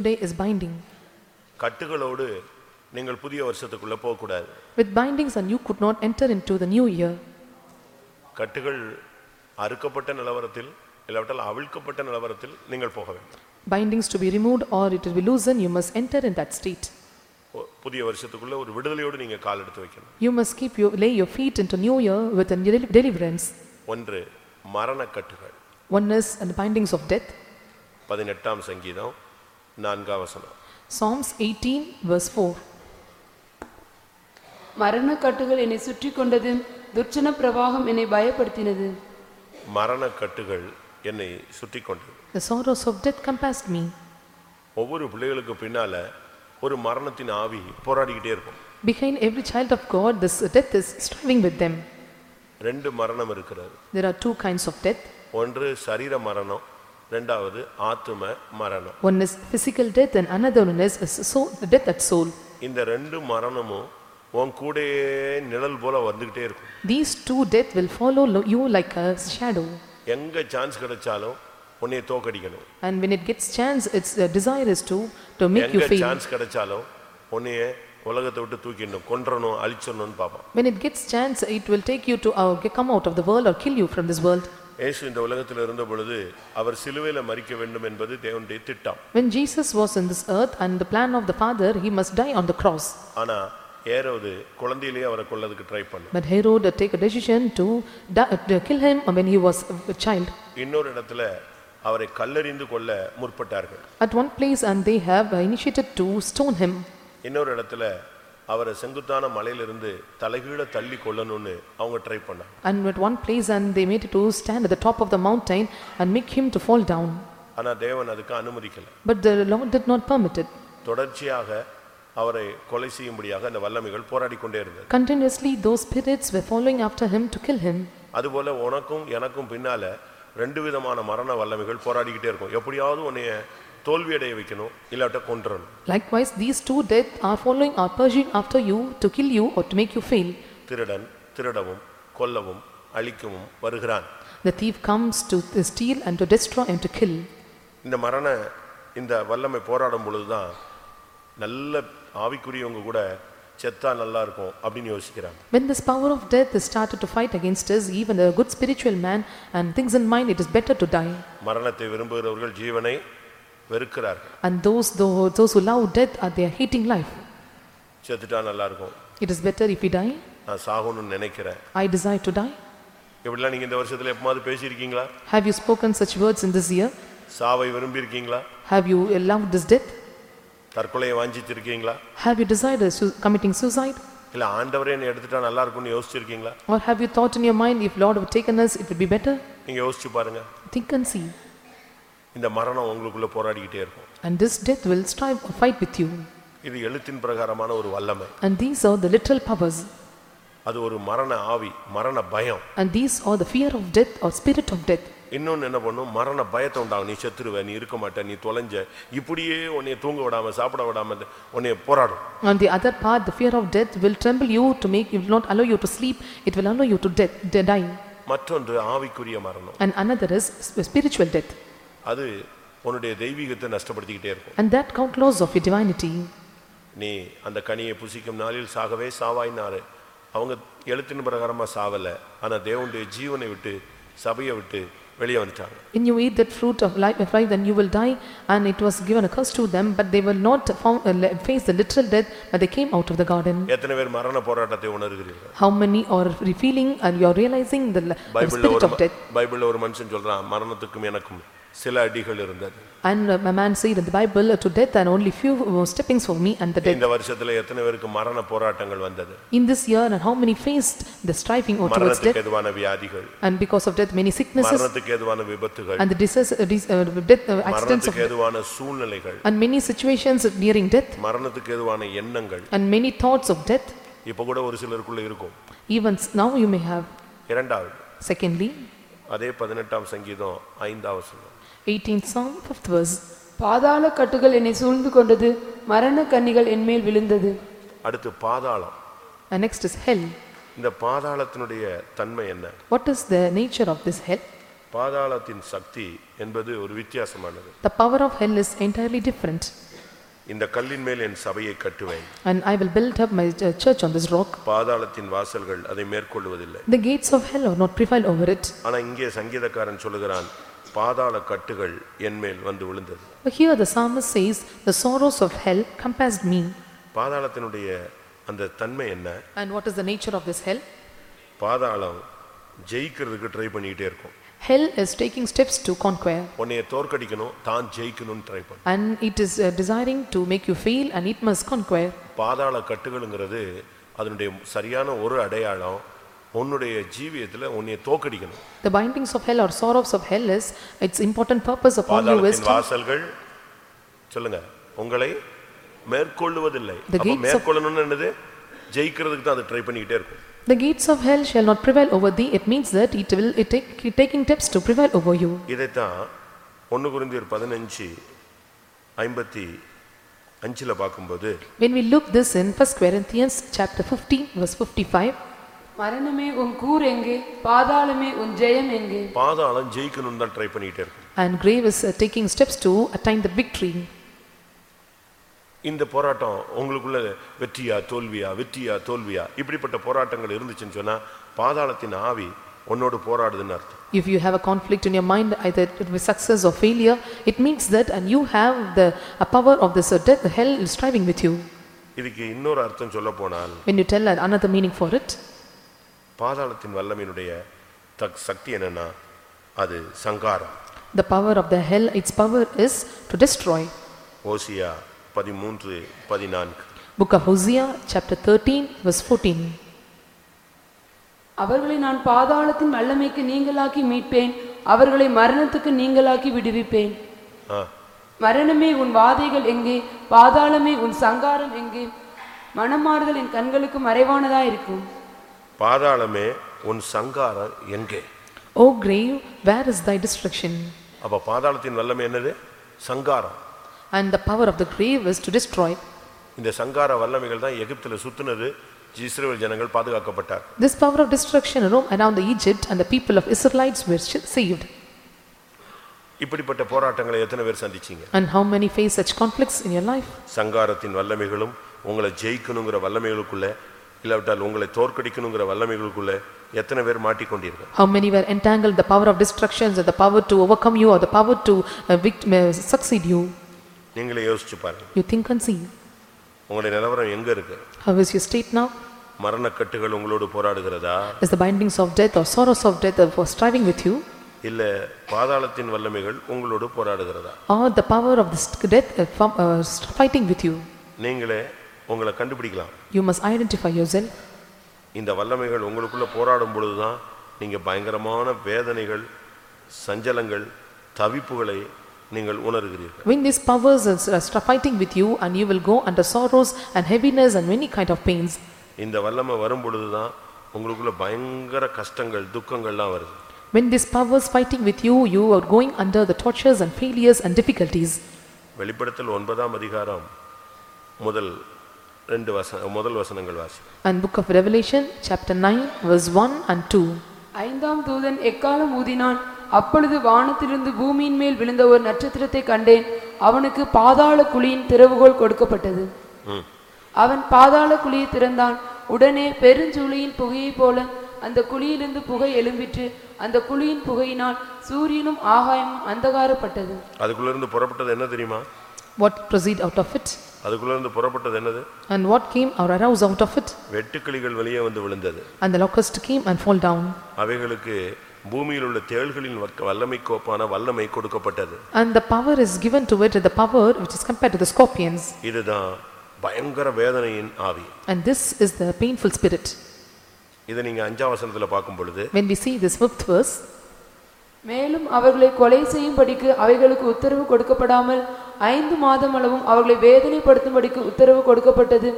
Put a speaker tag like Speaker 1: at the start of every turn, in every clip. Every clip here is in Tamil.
Speaker 1: today is binding
Speaker 2: கட்டுகளோடு நீங்கள் புதிய வருஷத்துக்குள்ள போக கூடாது
Speaker 1: with bindings and you could not enter into the new year
Speaker 2: கட்டுகள் அறுக்கப்பட்ட நிலவரத்தில் இல்லாவிட்டால் அவிழ்க்கப்பட்ட நிலவரத்தில் நீங்கள் போக வேண்டும்
Speaker 1: bindings to be removed or it will be loosened you must enter in that state
Speaker 2: புதிய வருஷத்துக்குள்ள ஒரு விடுதலையோடு நீங்க கால் எடுத்து வைக்கணும்
Speaker 1: you must keep your lay your feet into new year with a deliverance
Speaker 2: ஒன்று மரண கட்டுகள்
Speaker 1: one is and the bindings of death
Speaker 2: பதினெட்டாம் சங்கீதம் நான்காம் வசனம்
Speaker 3: சாம்ஸ் எயிட்டீன் வர்ஸ் ஃபோர் கட்டுகள் என்னை சுற்றி கொண்டது துர்ச்சன பிரவாகம் என்னை பயப்படுத்தினது
Speaker 2: கட்டுகள் என்னை சுற்றி கொண்டது
Speaker 1: The sorrows of death compassed me.
Speaker 2: ஒவ்வொரு பிள்ளைகளுக்கு பின்னால ஒரு மரணத்தின் ஆவி போராடிக்கிட்டே இருக்கும்
Speaker 1: Behind every child of God, this death is striving with them.
Speaker 2: ரெண்டு மரணம் இருக்கிறது
Speaker 1: There are two kinds of death
Speaker 2: ஒன்று சரீர மரணம் ரெண்டாவது மரணம்
Speaker 1: One is physical death and another one is the death at soul.
Speaker 2: இந்த ரெண்டு மரணமும் உன் நிழல் போல இருக்கும்
Speaker 1: These two death will follow you like a shadow.
Speaker 2: எங்க சான்ஸ் கிடைச்சாலும் உன்னை தோக்கடிக்கணும்
Speaker 1: And when it gets chance, its uh, desire is to, to make you எங்க சான்ஸ்
Speaker 2: கிடைச்சாலும் உலகத்தை விட்டு தூக்கிடணும் கொன்றணும் அழிச்சிடணும்னு
Speaker 1: When it gets chance, it will take you to uh, come out of the world or kill you from this world.
Speaker 2: இயேசு இந்த உலகத்தில் இருந்த பொழுது அவர் சிலுவையில் மரிக்க வேண்டும் என்பது தேவனுடைய திட்டம்
Speaker 1: when jesus was in this earth and the plan of the father he must die on the cross
Speaker 2: ஆனா ஏரோது குழந்தையிலேயே அவரை கொல்லதுக்கு ட்ரை பண்ணு
Speaker 1: but herod take a decision to, to kill him when he was a child
Speaker 2: இன்னொரு இடத்துல அவரை கல்லெறிந்து கொல்ல முற்பட்டார்கள்
Speaker 1: at one place and they have initiated to stone him
Speaker 2: இன்னொரு இடத்துல அவரை செங்குத்தான மலையிலிருந்து தலைகீழ தள்ளி கொள்ளணும்னு அவங்க ட்ரை பண்ணாங்க
Speaker 1: And at one place, and they made it to stand at the top of the mountain and make him to fall down.
Speaker 2: ஆனா தேவன் அதுக்கு அனுமதிக்கல
Speaker 1: But the Lord did not permit it.
Speaker 2: தொடர்ச்சியாக அவரை கொலை செய்யும்படியாக அந்த வல்லமைகள் போராடி கொண்டே இருந்தது
Speaker 1: Continuously, those spirits were following after him to kill him.
Speaker 2: அதுபோல உனக்கும் எனக்கும் பின்னால ரெண்டு விதமான மரண வல்லமைகள் போராடிக்கிட்டே இருக்கும் எப்படியாவது உன்னைய தோல்வியடைய வைக்கணும் இல்லாட்ட கொன்றணும்
Speaker 1: Likewise, these two death are following or purging after you to kill you or to make you fail.
Speaker 2: திருடன் திருடவும் கொல்லவும் அழிக்கவும் வருகிறான்
Speaker 1: The thief comes to steal and to destroy and to kill.
Speaker 2: இந்த மரண இந்த வல்லமை போராடும் பொழுதுதான் நல்ல ஆவிக்குரியவங்க கூட செத்தா நல்லா இருக்கும் அப்படின்னு யோசிக்கிறாங்க
Speaker 1: When this power of death is started to fight against us, even a good spiritual man and thinks in mind it is better to die.
Speaker 2: மரணத்தை விரும்புகிறவர்கள் ஜீவனை வெறுக்கிறார்கள்
Speaker 1: and those who love death are they hating life
Speaker 2: செத்துட்டா நல்லா இருக்கும்
Speaker 1: it is better if he die
Speaker 2: நான் நினைக்கிறேன்
Speaker 1: i desire to die
Speaker 2: நீங்க இந்த வருஷத்துல எப்பமாவது
Speaker 1: have you spoken such words in this year
Speaker 2: சாவை விரும்பி இருக்கீங்களா
Speaker 1: have you loved this death தற்கொலையை have you desired committing suicide
Speaker 2: இல்ல ஆண்டவரே என்ன எடுத்துட்டா நல்லா இருக்கும்னு யோசிச்சிருக்கீங்களா
Speaker 1: or have you thought in your mind if lord would take us it would be better
Speaker 2: நீங்க யோசிச்சு பாருங்க think and see இந்த மரணம் உங்களுக்குள்ள இருக்கும்
Speaker 1: and this death will strive fight with you
Speaker 2: இது எழுத்தின் பிரகாரமான ஒரு வல்லமை
Speaker 1: and these are the literal powers
Speaker 2: அது ஒரு மரண ஆவி மரண பயம்
Speaker 1: and these are the fear of death or spirit of death
Speaker 2: இன்னொன்று என்ன பண்ணும் மரண பயத்தை உண்டாகும் நீ செத்துருவ நீ இருக்க நீ தொலைஞ்ச இப்படியே உன்னை தூங்க விடாம சாப்பிட விடாம உன்னை போராடும்
Speaker 1: on the other part the fear of death will tremble you to make you will not allow you to sleep it will allow you to death, die
Speaker 2: மற்றொன்று ஆவிக்குரிய மரணம்
Speaker 1: and another is spiritual death
Speaker 2: அது உன்னுடைய தெய்வீகத்தை நஷ்டப்படுத்திக்கிட்டே இருக்கும்
Speaker 1: and that count loss of your divinity
Speaker 2: நீ அந்த கனியை புசிக்கும் நாளில் சாகவே சாவாயினாரு அவங்க எழுத்தின் பிரகாரமா சாவல ஆனா தேவனுடைய ஜீவனை விட்டு சபையை விட்டு வெளியே வந்துட்டாங்க
Speaker 1: when you eat that fruit of life of life then you will die and it was given a curse to them but they were not found, uh, face the literal death but they came out of the garden
Speaker 2: எத்தனை பேர் மரண போராட்டத்தை உணர்கிறீர்கள்
Speaker 1: how many are feeling and you are realizing the, the spirit of death
Speaker 2: பைபிள்ல ஒரு மனுஷன் சொல்றான் மரணத்துக்கும் எனக்கும் சில அடிகள் இருந்தது
Speaker 1: And my man said in the Bible, to death and only few uh, steppings for me and the death. In this year, and how many faced the striving or towards death, and because of death, many sicknesses and the disease, uh, dis- uh, death, uh, accidents of and many situations nearing death, and many thoughts of death. Even now, you may have.
Speaker 2: இரண்டாவது Secondly, அதே பதினெட்டாம் சங்கீதம் ஐந்தாவது வசனம்
Speaker 3: எயிட்டீன் சாம் ஃபிஃப்த் வர்ஸ் பாதாள கட்டுகள் என்னை சூழ்ந்து கொண்டது மரண கன்னிகள் என்மேல் விழுந்தது
Speaker 2: அடுத்து பாதாளம் நெக்ஸ்ட் next is hell. இந்த பாதாளத்தினுடைய தன்மை என்ன
Speaker 3: What is
Speaker 1: the nature of this hell?
Speaker 2: பாதாளத்தின் சக்தி என்பது ஒரு வித்தியாசமானது The power of hell
Speaker 1: is entirely different.
Speaker 2: இந்த கல்லின் மேல் என் சபையை கட்டுவேன்
Speaker 1: And I will build up my church uh, church on this rock.
Speaker 2: பாதாளத்தின் வாசல்கள் அதை மேற்கொள்வதில்லை The
Speaker 1: gates of hell are not prevailed over it.
Speaker 2: ஆனா இங்கே சங்கீதக்காரன் சொல்லுகிறான் பாதாள கட்டுகள் என் மேல் வந்து விழுந்தது
Speaker 1: But Here the psalmist says, the sorrows of hell compassed me.
Speaker 2: பாதாளத்தினுடைய அந்த தன்மை என்ன
Speaker 1: And what is the nature of this hell?
Speaker 2: பாதாளம் ஜெயிக்கிறதுக்கு ட்ரை பண்ணிட்டே இருக்கும்
Speaker 1: Hell is taking steps to conquer,
Speaker 2: உன்னைய தோற்கடிக்கணும் தான் ஜெயிக்கணும்னு ட்ரை பண்ணும்
Speaker 1: and it is uh, desiring to make you fail, and it must conquer.
Speaker 2: பாதாள கட்டுகளுங்கிறது அதனுடைய சரியான ஒரு அடையாளம் உன்னுடைய ஜீவியத்துல உன்னை தோக்கடிக்கணும்
Speaker 1: The bindings of hell or sorrows of hell is its important purpose upon your பாதாளத்தின் wisdom.
Speaker 2: வாசல்கள் சொல்லுங்க உங்களை மேற்கொள்ளுவதில்லை அப்ப மேற்கொள்ளணும்னா என்னது ஜெயிக்கிறதுக்கு தான் அது ட்ரை பண்ணிட்டே இருக்கும்
Speaker 1: The gates of hell shall not prevail over thee. It means that it will it take it taking steps to prevail over you.
Speaker 2: இதெல்லாம் 1 குருந்தியர் 15 55 ல பாக்கும்போது
Speaker 1: When we look this in first Corinthians chapter 15 verse 55,
Speaker 3: மரணமே உன் கூர் எங்கே பாதாளமே உன் ஜெயம் எங்கே
Speaker 2: பாதாளம் ஜெயிக்கணும் தான் ட்ரை பண்ணிட்டே இருக்கு
Speaker 1: and grave is uh, taking steps to attain the victory
Speaker 2: இந்த போராட்டம் உங்களுக்குள்ள வெற்றியா தோல்வியா வெற்றியா தோல்வியா இப்படிப்பட்ட போராட்டங்கள் இருந்துச்சுன்னு சொன்னா பாதாளத்தின் ஆவி உன்னோடு போராடுதுன்னு அர்த்தம்
Speaker 1: if you have a conflict in your mind either it will be success or failure it means that and you have the a power of this or death hell is striving with you
Speaker 2: இதுக்கு இன்னொரு அர்த்தம் சொல்ல போனால்
Speaker 1: when you tell another meaning for it
Speaker 2: பாதாளத்தின் வல்லமையினுடைய தக் சக்தி என்னன்னா அது சங்காரம்
Speaker 1: The power of the hell, its power is to destroy.
Speaker 2: hosea பதிமூன்று பதினான்கு
Speaker 1: Book of Hosea, chapter 13, verse 14.
Speaker 3: அவர்களை நான் பாதாளத்தின் வல்லமைக்கு நீங்களாக்கி மீட்பேன் அவர்களை மரணத்துக்கு நீங்களாக்கி விடுவிப்பேன் மரணமே உன் வாதைகள் எங்கே பாதாளமே உன் சங்காரம் எங்கே மனமாறுதல் என் கண்களுக்கு மறைவானதா இருக்கும்
Speaker 2: பாதாளமே உன் சங்காரம் எங்கே
Speaker 1: oh grave where is thy destruction
Speaker 2: அப்ப பாதாளத்தின் வல்லமை என்னது சங்காரம்
Speaker 1: and the power of the grave is to destroy
Speaker 2: இந்த சங்கார வல்லமைகள் தான் எகிப்தில் சுத்துனது இஸ்ரேல் ஜனங்கள் பாதுகாக்கப்பட்டார்
Speaker 1: this power of destruction roam around the Egypt and the people of Israelites were saved
Speaker 2: இப்படிப்பட்ட போராட்டங்களை எத்தனை பேர் சந்திச்சீங்க
Speaker 1: and how many face such conflicts in your life
Speaker 2: சங்காரத்தின் வல்லமைகளும் உங்களை ஜெயிக்கணுங்கிற வல்லமைகளுக்குள்ள இல்லாவிட்டால் உங்களை தோற்கடிக்கணுங்கிற வல்லமைகளுக்குள்ளே எத்தனை பேர் மாட்டிக்கொண்டீர்கள்
Speaker 1: how many were entangled the power of destructions or the power to overcome you or the power to uh, uh, succeed you
Speaker 2: நீங்களே யோசிச்சு பாருங்க you think and see உங்களுடைய நிலவரம் எங்க இருக்கு
Speaker 1: how is your state now
Speaker 2: மரண கட்டுகள் உங்களோடு போராடுகிறதா
Speaker 1: is the bindings of death or sorrows of death are striving with you
Speaker 2: இல்ல பாதாளத்தின் வல்லமைகள் உங்களோடு போராடுகிறதா
Speaker 1: or the power of the death uh, uh, fighting with you
Speaker 2: நீங்களே உங்களை கண்டுபிடிக்கலாம்
Speaker 1: you must identify your self
Speaker 2: இந்த வல்லமைகள் உங்களுக்குள்ளே போராடும் பொழுது தான் நீங்கள் பயங்கரமான வேதனைகள் சஞ்சலங்கள் தவிப்புகளை நீங்கள் உணர்கிறீர்கள்
Speaker 1: when these powers are fighting with you and you will go under sorrows and heaviness and many kind of pains
Speaker 2: இந்த வல்லமை வரும் பொழுது தான் உங்களுக்குள்ள பயங்கர கஷ்டங்கள் துக்கங்கள்லாம் வருது
Speaker 1: when these powers fighting with you you are going under the tortures and failures and difficulties
Speaker 2: வெளிப்படுத்தல் 9 ஆம் அதிகாரம் முதல் ரெண்டு வசனம் முதல் வசனங்கள் வாசி
Speaker 1: and book of revelation chapter 9 verse 1 and 2
Speaker 3: ஐந்தாம் தூதன் எக்காலம் ஊதினான் அப்பொழுது வானத்திலிருந்து பூமியின் மேல் விழுந்த ஒரு நட்சத்திரத்தை கண்டேன் அவனுக்கு பாதாள குழியின் திறவுகோல் கொடுக்கப்பட்டது அவன் பாதாள குழியை திறந்தான் உடனே பெருஞ்சூளியின் புகையைப் போல அந்த குழியிலிருந்து புகை எழும்பிற்று அந்த குழியின் புகையினால் சூரியனும் ஆகாயமும் அந்தகாரப்பட்டது
Speaker 2: அதுக்குள்ள இருந்து புறப்பட்டது என்ன தெரியுமா
Speaker 1: what proceed
Speaker 3: out of it
Speaker 2: அதுக்குள்ள இருந்து புறப்பட்டது என்னது
Speaker 3: and what came or arose
Speaker 1: out of it
Speaker 2: வெட்டுக்கிளிகள் வெளியே வந்து விழுந்தது
Speaker 1: and the locust came and fall down
Speaker 2: அவைகளுக்கு பூமியில் உள்ள தேள்களின் வல்லமை கோப்பான வல்லமை கொடுக்கப்பட்டது
Speaker 1: and the power is given to it the power which is compared to the scorpions
Speaker 2: இதுதான் பயங்கர வேதனையின் ஆவி and
Speaker 1: this is the painful spirit
Speaker 2: இதை நீங்க அஞ்சாவது வசனத்துல பார்க்கும் பொழுது when we
Speaker 1: see this fifth
Speaker 3: verse மேலும் அவர்களை கொலை செய்யும்படிக்கு அவைகளுக்கு உத்தரவு கொடுக்கப்படாமல் ஐந்து மாதம் அளவும் அவர்களை வேதனைப்படுத்தும்படிக்கு உத்தரவு கொடுக்கப்பட்டது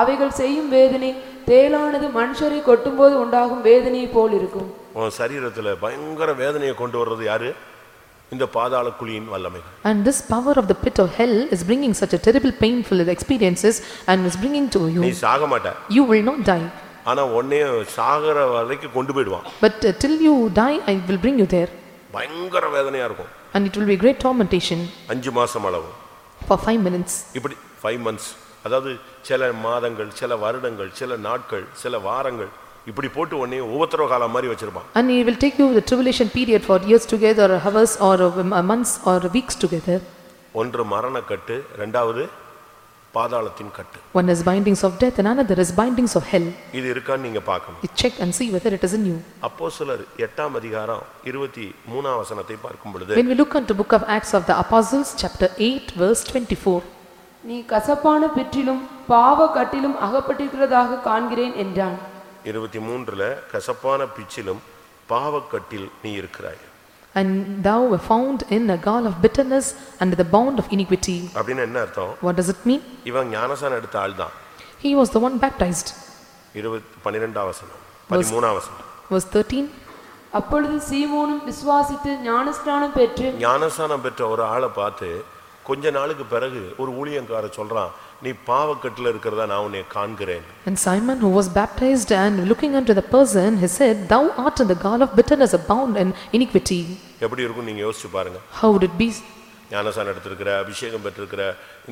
Speaker 3: அவைகள் செய்யும் வேதனை தேலானது மனுஷரை கொட்டும்போது உண்டாகும் வேதனையை போல் இருக்கும்
Speaker 2: சரீரத்தில் பயங்கர வேதனையை கொண்டு வர்றது யாரு இந்த பாதாள குழியின் வல்லமை
Speaker 3: and this power
Speaker 1: of the pit of hell is bringing such a terrible painful experiences and is bringing to you நீ சாக மாட்டாய் you will not die
Speaker 2: ஆனா உன்னைய சாகர வரைக்கும் கொண்டு போய்டுவான்
Speaker 1: but uh, till you die i will bring you there
Speaker 2: பயங்கர வேதனையா இருக்கும்
Speaker 1: and it will be great tormentation
Speaker 2: அஞ்சு மாசம் அளவு
Speaker 1: for 5 minutes
Speaker 2: இப்படி 5 months அதாவது சில மாதங்கள் சில வருடங்கள் சில நாட்கள் சில வாரங்கள் இப்படி போட்டு ஒண்ணே உபத்திரவ காலம் மாதிரி வச்சிருப்பான்
Speaker 1: and he will take you the tribulation period for years together or hours or months or weeks together
Speaker 2: ஒன்று மரண கட்டு இரண்டாவது பாதாளத்தின் கட்டு
Speaker 1: one is bindings of death and another is bindings of hell
Speaker 2: இது இருக்கா நீங்க பார்க்கணும்
Speaker 1: you check and see whether it is in you
Speaker 2: அப்போஸ்தலர் 8 ஆம் அதிகாரம் 23 ஆம் வசனத்தை பார்க்கும் பொழுது when we
Speaker 3: look into book of acts of the apostles chapter 8 verse 24 நீ கசப்பான பிற்றிலும் பாவ கட்டிலும் அகப்பட்டிருக்கிறதாக காண்கிறேன் என்றான்
Speaker 2: 23ல கசப்பான பிச்சிலும் பாவக்கட்டில் நீ இருக்கிறாய்
Speaker 1: and thou were found in a gall of bitterness and the bound of iniquity
Speaker 2: அப்படின்னு என்ன அர்த்தம் what does it mean இவன் ஞானசானம் எடுத்த ஆள் தான்
Speaker 1: he was the one baptized
Speaker 2: இருபத்தி பன்னிரெண்டாம் வசனம் பதிமூணாம் வசனம்
Speaker 3: verse 13 அப்பொழுது சீமோனும் விசுவாசித்து ஞானஸ்தானம் பெற்று
Speaker 2: ஞானஸ்தானம் பெற்ற ஒரு ஆளை பார்த்து கொஞ்ச நாளுக்கு பிறகு ஒரு ஊழியங்கார சொல்றான் நீ பாவக்கட்டில் இருக்கிறதா நான் உன்னை காண்கிறேன்
Speaker 1: And Simon, who was baptized and looking unto the person, he said, Thou art in the gall of bitterness abound in iniquity.
Speaker 2: எப்படி இருக்கும் நீங்க யோசிச்சு பாருங்க How would it be? ஞானசான எடுத்திருக்கிற அபிஷேகம் பெற்றிருக்கிற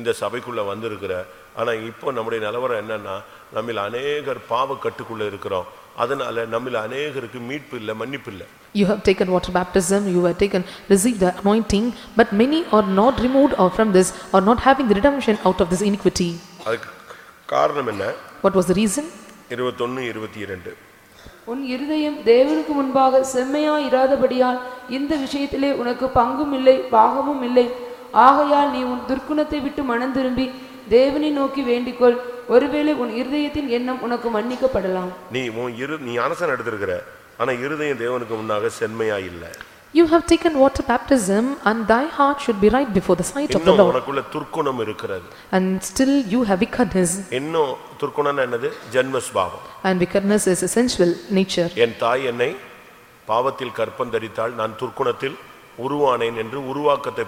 Speaker 2: இந்த சபைக்குள்ளே வந்திருக்கிற ஆனால் இப்போ நம்முடைய நிலவரம் என்னன்னா நம்மில் அநேகர் பாவக்கட்டுக்குள்ளே இருக்கிறோம் அதனால நம்மில் அநேகருக்கு மீட்பு இல்லை மன்னிப்பு இல்லை
Speaker 1: You have taken water baptism, you have taken received the anointing, but many are not removed or from this, are not having the redemption out of this iniquity.
Speaker 2: அதுக்கு காரணம் என்ன
Speaker 1: What was the
Speaker 3: reason?
Speaker 2: இருபத்தொன்னு இருபத்தி இரண்டு
Speaker 3: உன் இருதயம் தேவனுக்கு முன்பாக செம்மையா இராதபடியால் இந்த விஷயத்திலே உனக்கு பங்கும் இல்லை பாகமும் இல்லை ஆகையால் நீ உன் துர்க்குணத்தை விட்டு மனம் திரும்பி தேவனை நோக்கி வேண்டிக்கொள் ஒருவேளை உன் இருதயத்தின் எண்ணம் உனக்கு மன்னிக்கப்படலாம்
Speaker 2: நீ இரு நீ அனசன் எடுத்திருக்கிற ஆனா இருதயம் தேவனுக்கு முன்னாக செம்மையா இல்ல
Speaker 1: You have taken water baptism and thy heart should be right before the sight of the இன்னும் Lord.
Speaker 2: உனக்குள்ள துர்க்குணம் இருக்கிறது
Speaker 1: And still you have wickedness.
Speaker 2: இன்னும் துர்க்குணம்னா என்னது ஜென்ம சுபாவம்
Speaker 1: And wickedness is a sensual nature.
Speaker 2: என் தாய் என்னை பாவத்தில் கற்பம் தரித்தாள் நான் துர்க்குணத்தில் உருவானேன் என்று உருவாக்கத்தை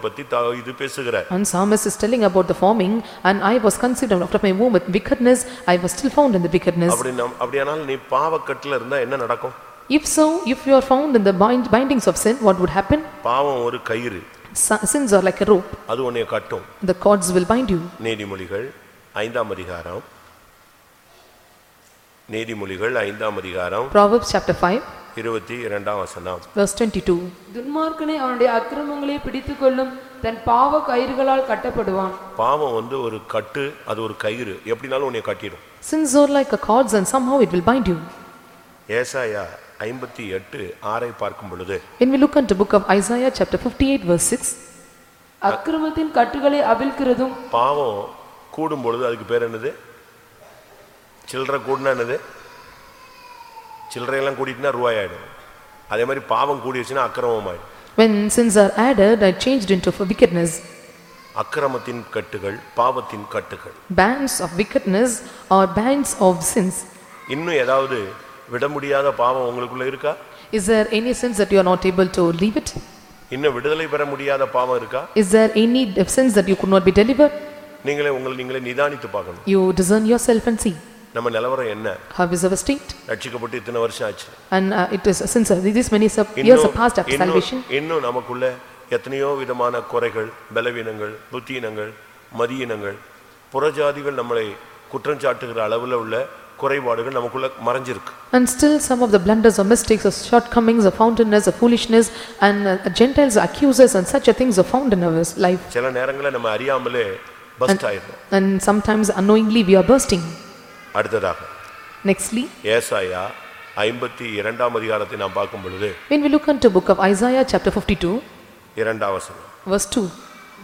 Speaker 2: இது பேசுகிறார் And
Speaker 1: psalmist is telling about the forming and I was conceived out of my womb with wickedness I was still found in the wickedness அப்படி
Speaker 2: அப்படியானால் நீ பாவக்கட்டில் இருந்தா என்ன நடக்கும்
Speaker 1: If so if you are found in the bindings of sin what would happen
Speaker 2: பாவம் ஒரு கயிறு
Speaker 1: sins are like a rope
Speaker 2: அது உன்னை கட்டும்
Speaker 1: the cords will bind you
Speaker 2: நீதிமொழிகள் ஐந்தாம் அதிகாரம் நீதிமொழிகள் ஐந்தாம் அதிகாரம் Proverbs chapter 5 இருபத்தி இரண்டாம் வசனம்
Speaker 1: verse 22
Speaker 3: துன்மார்க்கனை அவனுடைய அக்கிரமங்களை பிடித்துக்கொள்ளும் தன் பாவ கயிறுகளால் கட்டப்படுவான்
Speaker 2: பாவம் வந்து ஒரு கட்டு அது ஒரு கயிறு எப்படினாலும் உன்னை கட்டிடும்
Speaker 3: sins are
Speaker 1: like a cords and somehow it will bind you
Speaker 2: ஏசாயா ஐம்பத்தி எட்டு ஆறை பார்க்கும் பொழுது
Speaker 1: when we look at the book of isaiah chapter 58 verse 6
Speaker 2: அக்கிரமத்தின் கட்டுகளை
Speaker 3: அவிழ்க்கிறதும்
Speaker 2: பாவம் கூடும் பொழுது அதுக்கு பேர் என்னது சில்லற கூடுனா என்னது சில்லறையெல்லாம் கூட்டிட்டுனா ரூபாய் ஆயிடும் அதே மாதிரி பாவம் கூடிடுச்சுன்னா அக்கிரமமாயிடும்
Speaker 1: When sins are added, I changed into for wickedness.
Speaker 2: அக்கிரமத்தின் kattugal paavathin kattugal
Speaker 1: Bands of wickedness or bands of sins.
Speaker 2: innu edavadu vidamudiyada paavam ungalkulla iruka
Speaker 1: Is there any sins that you are not able to leave it?
Speaker 2: innu vidudalai பெற paavam iruka Is there
Speaker 1: any sins that you could not be delivered?
Speaker 2: நீங்களே உங்களை நீங்களே nidanithu paakanum You discern
Speaker 1: yourself and see.
Speaker 2: நம்ம நிலவரம் என்ன how is our state ரட்சிக்கப்பட்டு இத்தனை வருஷம் ஆச்சு
Speaker 1: and uh, it is since uh, this many years have passed after salvation
Speaker 2: இன்னும் நமக்குள்ள எத்தனையோ விதமான குறைகள் பலவீனங்கள் புத்தியினங்கள் மதியினங்கள் புறஜாதிகள் நம்மளை குற்றம் சாட்டுகிற அளவில் உள்ள குறைபாடுகள் நமக்குள்ள மறைஞ்சிருக்கு
Speaker 1: and still some of the blunders or mistakes or shortcomings or foundness or foolishness and uh, gentiles accusers and such a things are found in our life
Speaker 2: சில நேரங்களில் நம்ம அறியாமலே பஸ்ட் ஆயிடுறோம்
Speaker 1: and sometimes unknowingly we are bursting அடுத்ததாக நெக்ஸ்ட்லி
Speaker 2: ஏசாயா ஐம்பத்தி இரண்டாம் அதிகாரத்தை நாம் பார்க்கும் பொழுது
Speaker 1: when we look unto book of Isaiah chapter 52,
Speaker 2: இரண்டாம் வசனம்
Speaker 1: verse 2,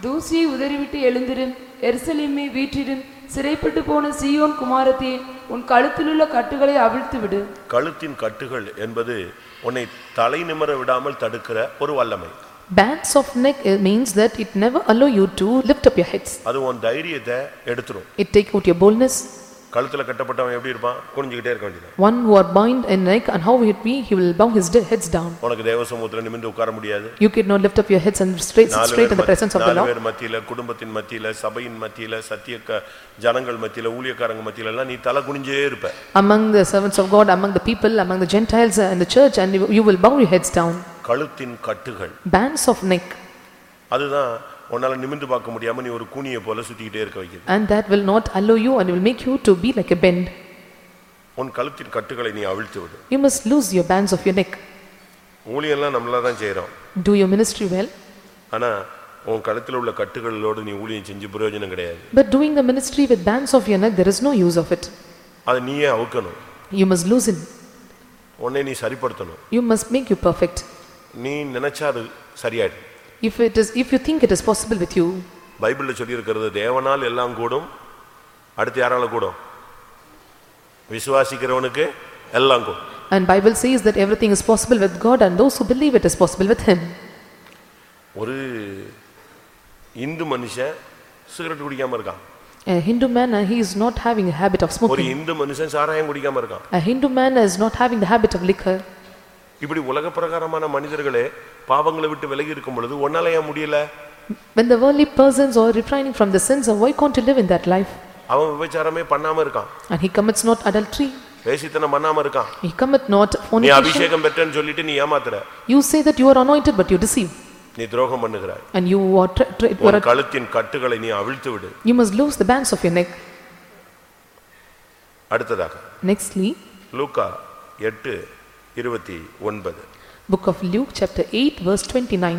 Speaker 3: தூசியை உதறிவிட்டு எழுந்திரு எருசலேமே வீற்றிரு சிறைப்பட்டு போன சீயோன் குமாரத்தியே உன் கழுத்தில் உள்ள கட்டுகளை அவிழ்த்து விடு
Speaker 2: கழுத்தின் கட்டுகள் என்பது உன்னை தலை நிமிர விடாமல் தடுக்கிற ஒரு வல்லமை
Speaker 1: bands of neck eh, means that it never allow you to lift up your heads.
Speaker 2: அது உன் தைரியத்தை எடுத்துரும்
Speaker 1: It take out your boldness,
Speaker 2: கழுத்துல கட்டப்பட்டவன் எப்படி இருப்பான் குனிஞ்சிட்டே இருக்க வேண்டியது
Speaker 1: one who are bound in neck and how would be he will bow his heads down
Speaker 2: உனக்கு தேவசமூத்திர நிமிந்து உட்கார முடியாது you could
Speaker 1: not lift up your heads and straight sit straight in the presence of the lord நாலு பேர்
Speaker 2: மத்தியில குடும்பத்தின் மத்தியில சபையின் மத்தியில சத்திய ஜனங்கள் மத்தியில ஊழியக்காரங்க மத்தியில எல்லாம் நீ தல குனிஞ்சே இருப்ப
Speaker 1: among the servants of god among the people among the gentiles and the church and you will bow your heads down
Speaker 2: கழுத்தின் கட்டுகள்
Speaker 1: bands of neck
Speaker 2: அதுதான் உன்னால பார்க்க முடியாம நீ ஒரு கூனியை போல இருக்க and
Speaker 1: that will not allow you and will make you to be like a bend
Speaker 2: உன் கழுத்தின் கட்டுகளை நீ அவிழ்த்து விடு
Speaker 1: you must lose your bands of your neck
Speaker 2: ஊழியெல்லாம் நம்மளா தான் செய்றோம்
Speaker 1: do your ministry well
Speaker 2: Ana உன் கழுத்துல உள்ள கட்டுகளோடு நீ ஊழியம் செஞ்சு பிரயோஜனம் கிடையாது
Speaker 1: but doing the ministry with bands of your neck there is no use of it
Speaker 2: அது நீயே அவுக்கணும் you must it. உன்னை நீ சரிப்படுத்தணும்
Speaker 1: you must make you perfect
Speaker 2: நீ நினைச்சா அது
Speaker 1: if it is, if you think it is possible with you,
Speaker 2: பைபிளில் சொல்லியிருக்கிறது தேவனால் எல்லாம் கூடும் அடுத்து யாரால கூடும் விசுவாசிக்கிறவனுக்கு எல்லாம் கூடும்
Speaker 1: and Bible says that everything is possible with God and those who believe it is possible with Him. A Hindu man uh, he is not having a habit of smoking. A Hindu man is not having the habit of liquor.
Speaker 2: பாவங்களை விட்டு விலகி இருக்கும் பொழுது முடியல
Speaker 1: when the worldly persons are refraining from the sins and why can't you live in that life
Speaker 2: அவன் விபச்சாரமே பண்ணாம இருக்கான்
Speaker 1: and he commits not adultery
Speaker 2: வேசித்தனம் பண்ணாம இருக்கான் he
Speaker 1: commit not fornication நீ அபிஷேகம்
Speaker 2: சொல்லிட்டு நீ ஏமாத்துற
Speaker 1: you say that you are anointed but you deceive
Speaker 2: நீ துரோகம் பண்ணுகிறாய் and you are உன் கழுத்தின் கட்டுகளை நீ அவிழ்த்து விடு
Speaker 1: you must lose the bands of your neck அடுத்ததாக nextly
Speaker 2: Luca 8 29
Speaker 1: Book of Luke, chapter 8, verse 29.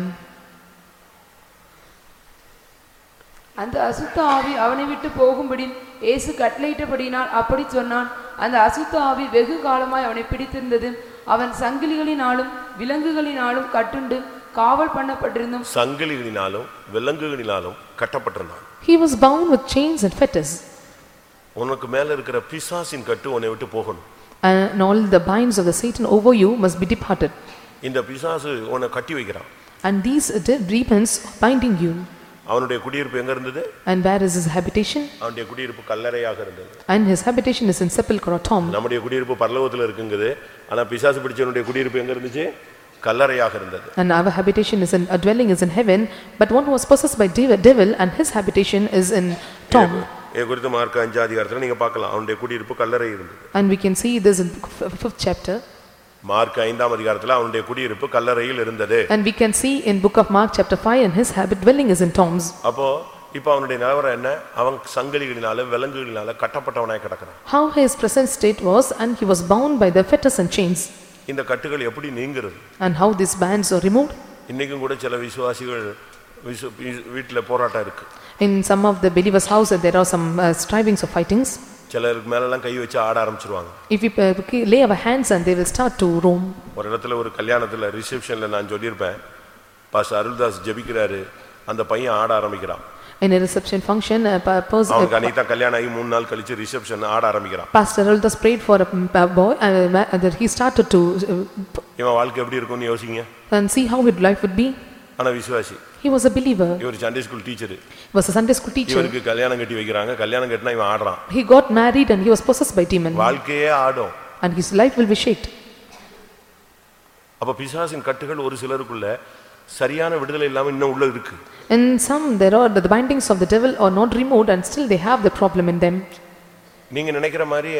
Speaker 3: அந்த அசுத்த ஆவி அவனை விட்டு போகும்படி இயேசு கட்டளையிட்டபடியினால் அப்படி சொன்னான் அந்த அசுத்த ஆவி வெகு காலமாய் அவனை பிடித்திருந்தது அவன் சங்கிலிகளினாலும் விலங்குகளினாலும் கட்டுண்டு காவல் பண்ணப்பட்டிருந்தும்
Speaker 2: சங்கிலிகளினாலும் விலங்குகளினாலும் கட்டப்பட்டிருந்தான்
Speaker 1: He
Speaker 3: was bound with chains and fetters.
Speaker 2: உனக்கு மேல இருக்கிற பிசாசின் கட்டு உன்னை விட்டு போகணும்.
Speaker 1: And all the binds of the Satan over you must be departed.
Speaker 2: இந்த பிசாசு உன்னை கட்டி வைக்கிறான்
Speaker 1: and these demons binding you
Speaker 2: அவனுடைய குடியிருப்பு எங்க இருந்தது and where is his habitation அவனுடைய குடியிருப்பு கல்லறையாக இருந்தது
Speaker 1: and his habitation is in sepulchre or
Speaker 2: tomb நம்முடைய குடியிருப்பு பரலோகத்துல இருக்குங்குது ஆனா பிசாசு பிடிச்சவனுடைய குடியிருப்பு எங்க இருந்துச்சு கல்லறையாக இருந்தது
Speaker 1: and our habitation is in a dwelling is in heaven but one was possessed by devil and his habitation is in tomb
Speaker 2: குறித்து மார்க் அஞ்சாம் நீங்க பார்க்கலாம் அவனுடைய குடியிருப்பு கல்லறை இருந்தது
Speaker 1: and we can see this in fifth chapter
Speaker 2: Mark குடியிருப்பு கல்லறையில் இருந்தது And
Speaker 1: we can see in book of Mark chapter 5 and his habit dwelling is in tombs.
Speaker 2: அப்போ இப்போ அவனுடைய நிலவரம் என்ன அவன் சங்கிலிகளினால விலங்குகளினால கட்டப்பட்டவனாய் கிடக்கிறான்
Speaker 1: How his present state was and he was bound by the fetters and chains
Speaker 2: இந்த கட்டுகள் எப்படி நீங்கிறது
Speaker 1: and how these bands are removed.
Speaker 2: இன்னைக்கும் கூட சில விசுவாசிகள் விசு- போராட்டம் இருக்கு
Speaker 1: In some of the believers' houses there are some uh, strivings or fightings.
Speaker 2: சிலருக்கு மேலலாம் கை வச்சு ஆட ஆரம்பிச்சிருவாங்க
Speaker 1: if we lay our hands and they will start to roam
Speaker 2: ஒரு இடத்துல ஒரு கல்யாணத்துல ரிசெப்ஷன்ல நான் சொல்லியிருப்பேன் பாஸ் அருள்தாஸ் ஜெபிக்கிறாரு அந்த பையன் ஆட ஆரம்பிக்கிறான்
Speaker 1: in a reception function uh, a person அவங்க அனிதா
Speaker 2: கல்யாணம் ஆகி 3 நாள் கழிச்சு ரிசெப்ஷன் ஆட ஆரம்பிக்கிறான்
Speaker 1: pastor Aruldas prayed for a um, boy uh, and that he started to uh,
Speaker 2: இவன் வாழ்க்கை எப்படி இருக்கும்னு யோசிங்க
Speaker 1: and see how his life would be
Speaker 2: ஆனா விசுவாசி he was a believer இவர் Sunday school teacher
Speaker 1: was a Sunday school teacher ivarku
Speaker 2: kalyanam கட்டி வைக்கறாங்க kalyanam கட்டினா ivan aadran
Speaker 1: he got married and he was possessed by demon
Speaker 2: வாழ்க்கையே ஆடும்
Speaker 1: and his life will be shaked
Speaker 2: அப்ப pisasin kattugal oru silarukulla சரியான விடுதலை இல்லாம இன்னும் உள்ள இருக்கு
Speaker 1: in some there are the bindings of the devil are not removed and still they have the problem in them
Speaker 2: நீங்க நினைக்கிற மாதிரி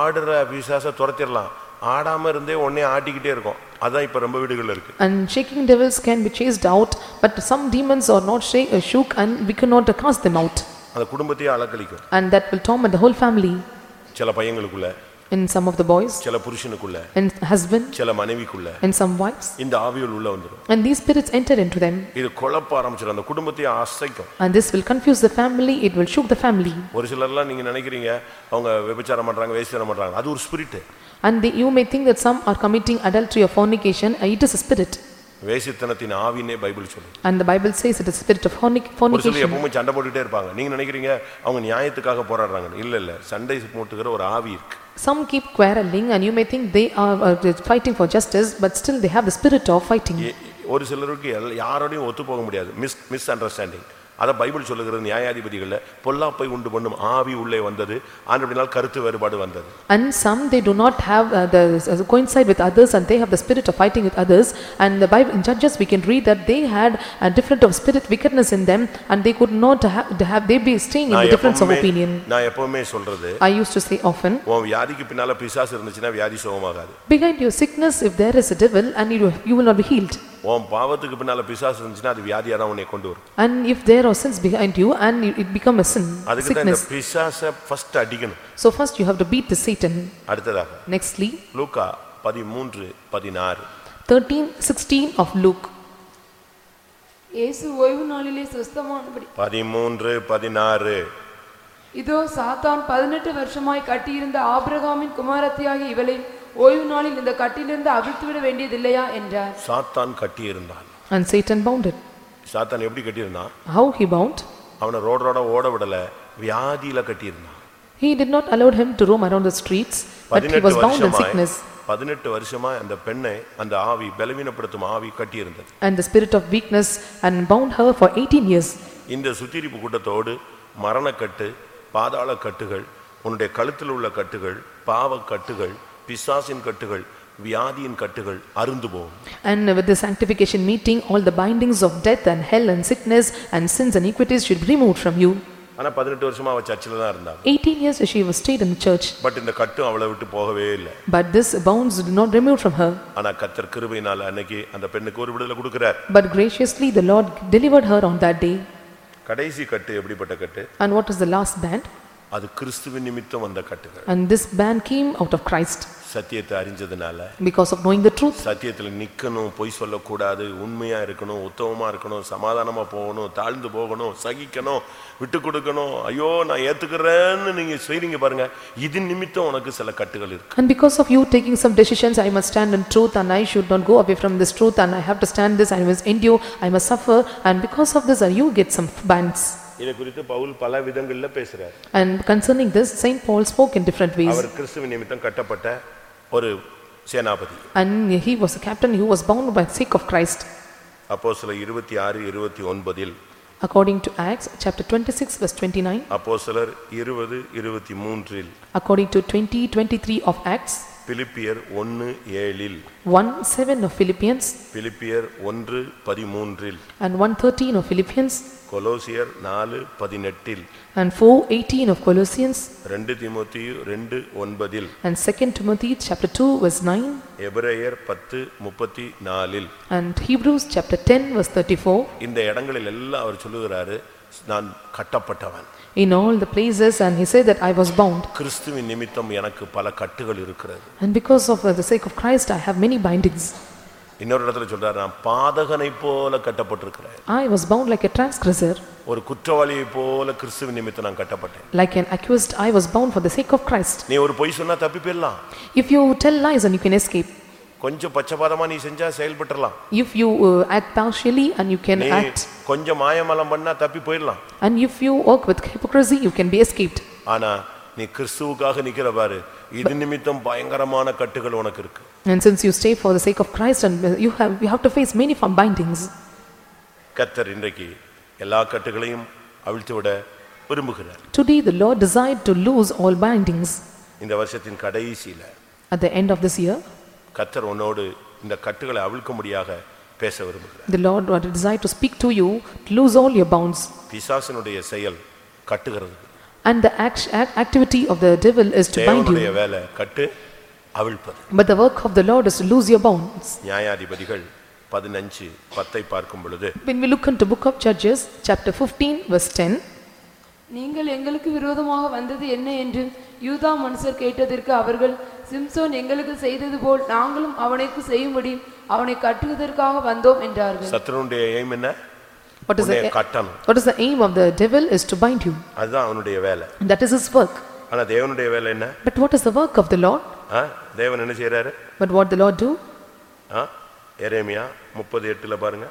Speaker 2: ஆடுற பிசாசை துரத்திடலாம் ஆடாம இருந்தே ஒண்ணே ஆட்டிக்கிட்டே இருக்கும் அதான் இப்ப ரொம்ப வீடுகள் இருக்கு
Speaker 1: and shaking devils can be chased out but some demons are not shake, uh, shook and we cannot cast them out
Speaker 2: அந்த குடும்பத்தையே அலக்கழிக்கும்
Speaker 1: and that will torment the whole family
Speaker 2: சில பையங்களுக்குள்ள
Speaker 1: in some of the boys சில
Speaker 2: புருஷனுக்குள்ள and husband சில மனைவிக்குள்ள and some wives இந்த ஆவியுள் உள்ள வந்துரும்
Speaker 1: and these spirits enter into them
Speaker 2: இது குழப்ப ஆரம்பிச்சிரும் அந்த குடும்பத்தை அசைக்கும் and
Speaker 1: this will confuse the family it will shook the family
Speaker 2: ஒரு சிலர்லாம் நீங்க நினைக்கிறீங்க அவங்க விபச்சாரம் பண்றாங்க பண்றாங்க அது ஒரு spirit
Speaker 1: and you may think that some are committing adultery or fornication it is a spirit
Speaker 2: வேசித்தனத்தின் ஆவினே பைபிள் சொல்லு
Speaker 1: and the bible says it is spirit of fornication ஒரு சிலர் எப்பவுமே
Speaker 2: சண்டை போட்டுட்டே இருப்பாங்க நீங்க நினைக்கிறீங்க அவங்க நியாயத்துக்காக போராடுறாங்க இல்ல இல்ல சண்டை போட்டுக்கிற ஒரு ஆவி இருக்கு
Speaker 1: some keep quarreling and you may think they are uh, fighting for justice but still they have the spirit of fighting
Speaker 2: ஒரு சிலருக்கு யாரோடையும் ஒத்து போக முடியாது மிஸ் மிஸ் அண்டர்ஸ்டாண்டிங் அதை பைபிள் உண்டு பண்ணும் ஆவி உள்ளே வந்தது ஆண்டபடினால் கருத்து வேறுபாடு வந்தது
Speaker 1: and some they do not have uh, the uh, coincide with others and they have the spirit of fighting with others and the bible in judges we can read that they had a different of spirit wickedness in them and they could not have, have they be staying in the difference of opinion
Speaker 2: நான் எப்பவுமே சொல்றது i used to say often உன் வியாதிக்கு பின்னால பிசாசு இருந்துச்சுனா வியாதி சுகமாகாது
Speaker 1: behind your sickness if there is a devil and you, you will not be healed
Speaker 2: உன் பாவத்துக்கு பின்னால பிசாசு இருந்துச்சுன்னா அது வியாதியா தான் உன்னை கொண்டு வரும்
Speaker 1: and if there are sins behind you and it become a sin அதுக்கு தான் இந்த
Speaker 2: பிசாசை ஃபர்ஸ்ட் அடிக்கணும்
Speaker 1: so first you have to beat the satan
Speaker 2: அடுத்ததாக nextly லூக்கா 13 16
Speaker 3: 13 16 of luke இயேசு ஓய்வு நாளிலே சுஸ்தமானபடி
Speaker 2: 13 16
Speaker 3: இதோ சாத்தான் பதினெட்டு வருஷமாய் கட்டியிருந்த ஆபிரகாமின் குமாரத்தியாகிய இவளை ஓய்வு நாளில் இந்த கட்டிலிருந்து அவிழ்த்து விட வேண்டியது இல்லையா என்றார்
Speaker 2: சாத்தான் கட்டி இருந்தான் and Satan bound சாத்தான் எப்படி கட்டியிருந்தான் How he bound? அவனை ரோட ரோட ஓட விடல வியாதியில கட்டியிருந்தான்
Speaker 1: He did not allow him to roam around the streets, but he was bound in sickness.
Speaker 2: பதினெட்டு வருஷமா அந்த பெண்ணை அந்த ஆவி பலவீனப்படுத்தும் ஆவி கட்டியிருந்தது
Speaker 1: And the spirit of weakness and bound her for 18 years.
Speaker 2: இந்த சுத்திரிப்பு கூட்டத்தோடு மரணக்கட்டு பாதாள கட்டுகள் உன்னுடைய கழுத்தில் உள்ள கட்டுகள் பாவ கட்டுகள் பிசாசின் கட்டுகள் வியாதியின் கட்டுகள் அருந்து போகும்
Speaker 1: and with the sanctification meeting all the bindings of death and hell and sickness and sins and iniquities should be removed from you
Speaker 2: Ana 18 வருஷமா அவ சர்ச்சில தான் இருந்தா 18
Speaker 1: years she was stayed in the church
Speaker 2: But in the kattu அவளை விட்டு போகவே இல்ல
Speaker 1: but this bounds did not remove from her
Speaker 2: ஆனா கர்த்தர் கிருபையினால் அன்னைக்கு அந்த பெண்ணுக்கு ஒரு விடுதலை கொடுக்கிறார்
Speaker 1: but graciously the lord delivered her on that day
Speaker 2: kattu கட்டு எப்படிப்பட்ட kattu?
Speaker 1: and what is the last band
Speaker 2: அது கிறிஸ்துவின் நிமித்தம் வந்த கட்டுகள்
Speaker 1: and this ban came out of Christ
Speaker 2: சத்தியத்தை அறிஞ்சதுனால because
Speaker 1: of knowing the truth
Speaker 2: சத்தியத்துல நிக்கணும் பொய் கூடாது உண்மையா இருக்கணும் உத்தமமா இருக்கணும் சமாதானமா போகணும் தாழ்ந்து போகணும் சகிக்கணும் விட்டு கொடுக்கணும் ஐயோ நான் ஏத்துக்கறேன்னு நீங்க செய்றீங்க பாருங்க இது நிமித்தம் உனக்கு சில கட்டுகள் இருக்கு
Speaker 1: and because of you taking some decisions i must stand in truth and i should not go away from this truth and i have to stand this and i must endure i must suffer and because of this you get some bans
Speaker 2: இதை குறித்து பவுல் பல விதங்களில் பேசுறார்
Speaker 1: And concerning this, Saint Paul spoke in different ways. அவர்
Speaker 2: கிறிஸ்துவின் நிமித்தம் கட்டப்பட்ட ஒரு சேனாபதி
Speaker 1: And he was a captain who was bound by the sake of Christ.
Speaker 2: அப்போ சில இருபத்தி ஆறு
Speaker 1: According to Acts chapter 26, verse 29,
Speaker 2: அப்போ சிலர் இருபது இருபத்தி
Speaker 1: according to 20, 23 of Acts,
Speaker 2: பிலிப்பியர் ஒன்று ஏழில்
Speaker 1: ஒன் செவன் ஆஃப் பிலிப்பியன்ஸ்
Speaker 2: பிலிப்பியர் ஒன்று பதிமூன்றில்
Speaker 1: and 113 of Philippians
Speaker 2: கொலோசியர் நாலு பதினெட்டில்
Speaker 1: and 418 of Colossians
Speaker 2: ரெண்டு தீமோத்தியு ரெண்டு ஒன்பதில்
Speaker 1: and 2 Timothy chapter 2 verse 9
Speaker 2: எபிரேயர் பத்து முப்பத்தி நாலில்
Speaker 1: and Hebrews chapter 10 verse 34
Speaker 2: இந்த இடங்களில் எல்லாம் அவர் சொல்லுகிறாரு நான் கட்டப்பட்டவன்
Speaker 1: in all the places and he said that I was bound. And because of the sake of Christ I have many bindings.
Speaker 2: இன்னொரு இடத்துல சொல்றாரு நான் பாதகனை போல கட்டப்பட்டிருக்கிறேன்
Speaker 1: I was bound like a transgressor.
Speaker 2: ஒரு குற்றவாளியை போல கிறிஸ்துவின் நிமித்தம் நான் கட்டப்பட்டேன்
Speaker 1: Like an accused I was bound for the sake of Christ.
Speaker 2: நீ ஒரு பொய் சொன்னா
Speaker 1: If you tell lies and you can escape.
Speaker 2: கொஞ்சம் நீ செஞ்சா செயல்பட்டுறலாம்
Speaker 1: if you uh, act partially and you can act
Speaker 2: கொஞ்சம் மாயமலம் பண்ணா தப்பி
Speaker 1: and if you work with hypocrisy you can be escaped
Speaker 2: ஆனா நீ கிறிஸ்துவுக்காக நிக்கிற பாரு இது நிமித்தம் பயங்கரமான கட்டுகள் உனக்கு இருக்கு
Speaker 1: and since you stay for the sake of Christ and you have you have to face many from bindings
Speaker 2: கத்தர் இன்றைக்கு எல்லா கட்டுகளையும் அவிழ்த்து விட விரும்புகிறார்
Speaker 1: today the Lord desired to lose all bindings
Speaker 2: இந்த வருஷத்தின் கடைசியில
Speaker 1: at the end of this year
Speaker 2: கத்தர் உன்னோடு இந்த கட்டுகளை அவிழ்க்க முடியாக பேச விரும்புகிறார்
Speaker 1: The Lord what desire to speak to you to lose all your bounds.
Speaker 2: பிசாசினுடைய செயல் கட்டுகிறது
Speaker 1: And the act, activity of the devil is to bind you.
Speaker 2: vela kattu avilpadu
Speaker 1: But the work of the Lord is to lose your bonds bounds.
Speaker 2: நியாயாதிபதிகள் பதினஞ்சு பத்தை பார்க்கும் பொழுது
Speaker 1: When we look into book of Judges chapter 15 verse 10
Speaker 3: நீங்கள் எங்களுக்கு விரோதமாக வந்தது என்ன என்று யூதா மனுஷர் கேட்டதற்கு அவர்கள் சிம்சோன் எங்களுக்கு செய்தது போல் நாங்களும் அவனுக்கு செய்யும்படி அவனை கட்டுவதற்காக வந்தோம் என்றார்கள்
Speaker 2: சத்ருனுடைய எய்ம் என்ன What is, the, கட்டணும் what is the aim of the
Speaker 1: devil is to bind you.
Speaker 2: அதுதான் அவனுடைய வேலை That is his work. ஆனா தேவனுடைய வேலை என்ன But
Speaker 1: what is the work of the Lord?
Speaker 2: தேவன் என்ன செய்றாரு
Speaker 1: But what the Lord do?
Speaker 2: எரேமியா முப்பது பாருங்க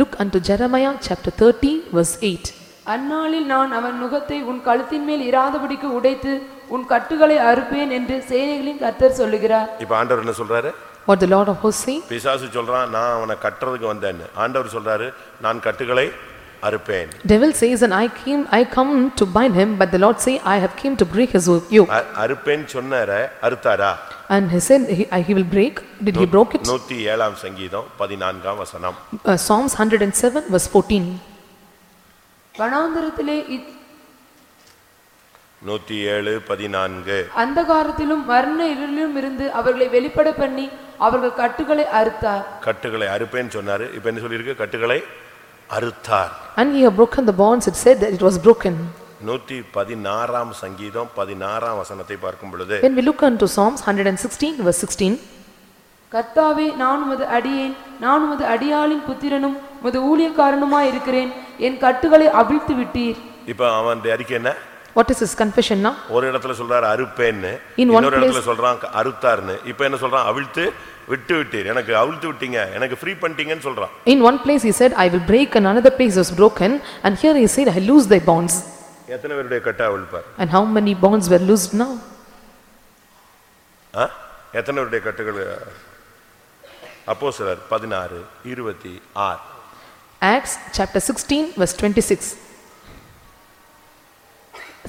Speaker 1: Look unto Jeremiah chapter 30 verse 8.
Speaker 3: அந்நாளில் நான் அவன் முகத்தை உன் கழுத்தின் மேல் இராதபடிக்கு உடைத்து உன் கட்டுகளை அறுப்பேன் என்று சேனைகளின் கர்த்தர் சொல்லுகிறார்
Speaker 2: இப்போ ஆண்டவர் என்ன சொல்றாரு What the Lord of hosts say? பிசாசு சொல்றான் நான் அவனை கட்டுறதுக்கு வந்தேன்னு ஆண்டவர் சொல்றாரு நான் கட்டுகளை அறுப்பேன்
Speaker 3: Devil says, and I
Speaker 1: came, I come to bind him, but the Lord say, I have came to break his
Speaker 2: yoke. A- அறுப்பேன்னு சொன்னார அறுத்தாரா
Speaker 1: And he said, he, he will break. Did he broke
Speaker 2: it? நூத்தி ஏழாம் சங்கீதம் பதினான்காம் வசனம்
Speaker 1: uh, Psalms 107 verse 14.
Speaker 3: வனாந்திரத்திலே
Speaker 2: நூத்தி ஏழு பதினான்கு
Speaker 3: அந்த காலத்திலும் மரண இருளிலும் இருந்து அவர்களை வெளிப்பட பண்ணி அவர்கள் கட்டுகளை அறுத்தார்
Speaker 2: கட்டுகளை அறுப்பேன்னு சொன்னாரு இப்ப என்ன சொல்லியிருக்கு கட்டுகளை அறுத்தார்
Speaker 1: and he have broken the bonds it said that it was broken
Speaker 2: நூத்தி பதினாறாம் சங்கீதம் பதினாறாம் வசனத்தை பார்க்கும் பொழுது when we
Speaker 3: look unto psalms
Speaker 1: 116 verse 16
Speaker 3: கர்த்தாவே நான் உமது அடியேன் நான் உமது அடியாளின் புத்திரனும் உமது ஊழியக்காரனுமா இருக்கிறேன் என் கட்டுகளை அவிழ்த்து விட்டீர்
Speaker 2: இப்போ அவன் அறிக்கை என்ன
Speaker 3: வாட் இஸ் இஸ் கன்ஃபெஷன்
Speaker 2: ஒரு இடத்துல சொல்றாரு அறுப்பேன்னு இன்னொரு இடத்துல சொல்றான் அறுத்தார்னு இப்போ என்ன சொல்றான் அவிழ்த்து விட்டு விட்டீர் எனக்கு அவிழ்த்து விட்டீங்க எனக்கு ஃப்ரீ பண்ணிட்டீங்கன்னு சொல்றான்
Speaker 1: In one place he said i will break and another place was broken and here he said i lose the bonds
Speaker 2: எத்தனை பேருடைய கட்ட அவிழ்ப்பார்
Speaker 1: and how many bonds were loosed now
Speaker 2: ஆ எத்தனை பேருடைய கட்டுகள் அப்போ 16 பதினாறு இருபத்தி ஆறு
Speaker 3: Acts chapter sixteen verse twenty six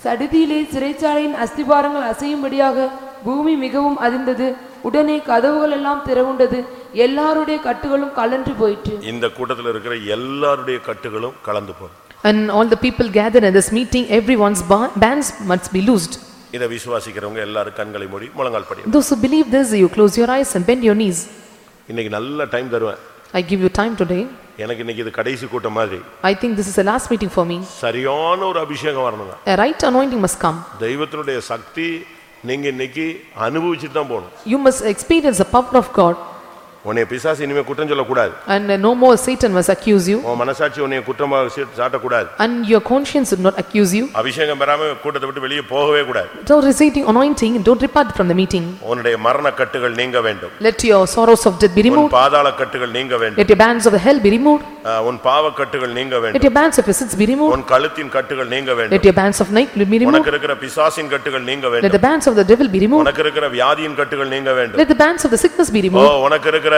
Speaker 3: சடுதியிலே சிறைச்சாலையின் அஸ்திபாரங்கள் அசையும்படியாக பூமி மிகவும் அதிர்ந்தது உடனே கதவுகள் எல்லாம் திறவுண்டது எல்லாருடைய கட்டுகளும்
Speaker 2: கலன்று போயிற்று இந்த கூட்டத்தில் இருக்கிற எல்லாருடைய கட்டுகளும் கலந்து போகும்
Speaker 3: and all the people
Speaker 1: gathered at this meeting everyone's bands must be loosed
Speaker 2: இத விசுவாசிக்கிறவங்க எல்லாரும் கண்களை மூடி முழங்கால் படி
Speaker 1: those who believe this you close your eyes and bend your knees
Speaker 2: இன்னைக்கு நல்ல டைம் தருவேன்
Speaker 1: i give you time today
Speaker 2: எனக்கு இன்னைக்கு இது கடைசி கூட்டம் மாதிரி
Speaker 1: I think this is the last meeting for me
Speaker 2: சரியான ஒரு அபிஷேகம் வரணும்
Speaker 1: a right anointing must come
Speaker 2: தெய்வத்தினுடைய சக்தி நீங்க இன்னைக்கு அனுபவிச்சிட்டு தான் போணும்
Speaker 1: you must experience the power of god
Speaker 2: உன்னை பிசாசு இனிமே குற்றம் சொல்லக்கூடாது
Speaker 1: and no more satan must accuse you
Speaker 2: உன் மனசாட்சி உன்னை குற்றம் சாட்டக்கூடாது
Speaker 1: and your conscience should not accuse you
Speaker 2: அபிஷேகம் பெறாம கூட்டத்தை விட்டு வெளியே போகவே கூடாது
Speaker 1: so receiving anointing don't depart from the meeting
Speaker 2: உன்னுடைய மரண கட்டுகள் நீங்க வேண்டும்
Speaker 1: let your sorrows of death be removed
Speaker 2: உன் பாதாள கட்டுகள் நீங்க வேண்டும் let your
Speaker 1: bands of the hell be removed
Speaker 2: உன் பாவ கட்டுகள் நீங்க வேண்டும் let your bands of sins be removed உன் கழுத்தின் கட்டுகள் நீங்க வேண்டும் let your bands of night be removed உனக்கு இருக்கிற பிசாசின் கட்டுகள் நீங்க வேண்டும் let the bands
Speaker 1: of the devil be removed உனக்கு
Speaker 2: இருக்கிற வியாதியின் கட்டுகள் நீங்க வேண்டும் let
Speaker 1: the bands of the sickness be removed ஓ
Speaker 2: உனக்கு இருக்கிற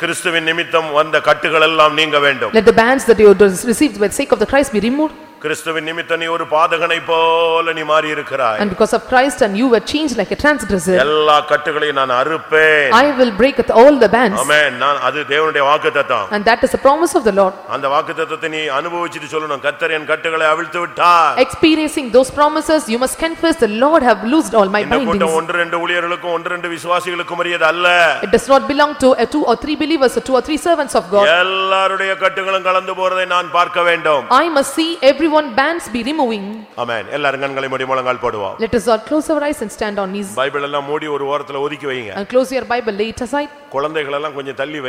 Speaker 2: கிறிஸ்துவின் நிமித்தம் வந்த கட்டுகள் எல்லாம் நீங்க வேண்டும் let
Speaker 1: the bands that you received by the sake of the christ be removed
Speaker 2: கிறிஸ்துவின் நீ ஒரு பாதகனை போல நீ மாறி இருக்கிறாய் and
Speaker 1: because of Christ and you were changed like a transgressor
Speaker 2: எல்லா கட்டுகளையும் நான் அறுப்பேன் I
Speaker 1: will break all the bands
Speaker 2: amen நான் அது தேவனுடைய வாக்குத்தத்தம்
Speaker 1: and that is the promise of the Lord
Speaker 2: அந்த வாக்குத்தத்தத்தை நீ அனுபவிச்சிட்டு சொல்லணும் கர்த்தர் என் கட்டுகளை அவிழ்த்து விட்டார்
Speaker 1: experiencing those promises you must confess the Lord have loosed all my bindings இந்த கூட்டம்
Speaker 2: ஒன்று ரெண்டு ஊழியர்களுக்கும் ஒன்று ரெண்டு விசுவாசிகளுக்கும் உரியது அல்ல it
Speaker 1: does not belong to a two or three believers or two or three servants
Speaker 2: of God எல்லாருடைய கட்டுகளும் கலந்து போறதை நான் பார்க்க வேண்டும்
Speaker 1: I must see everyone everyone bans be removing
Speaker 2: amen எல்லாரும் கண்களை மூடி molangal போடுவோம்
Speaker 1: let us all close our eyes and stand on knees
Speaker 2: Bible எல்லாம் மூடி oru ஓரத்துல ஒதுக்கி வைங்க and
Speaker 1: close your bible lay it aside
Speaker 2: குழந்தைகள் எல்லாம் கொஞ்சம் தள்ளி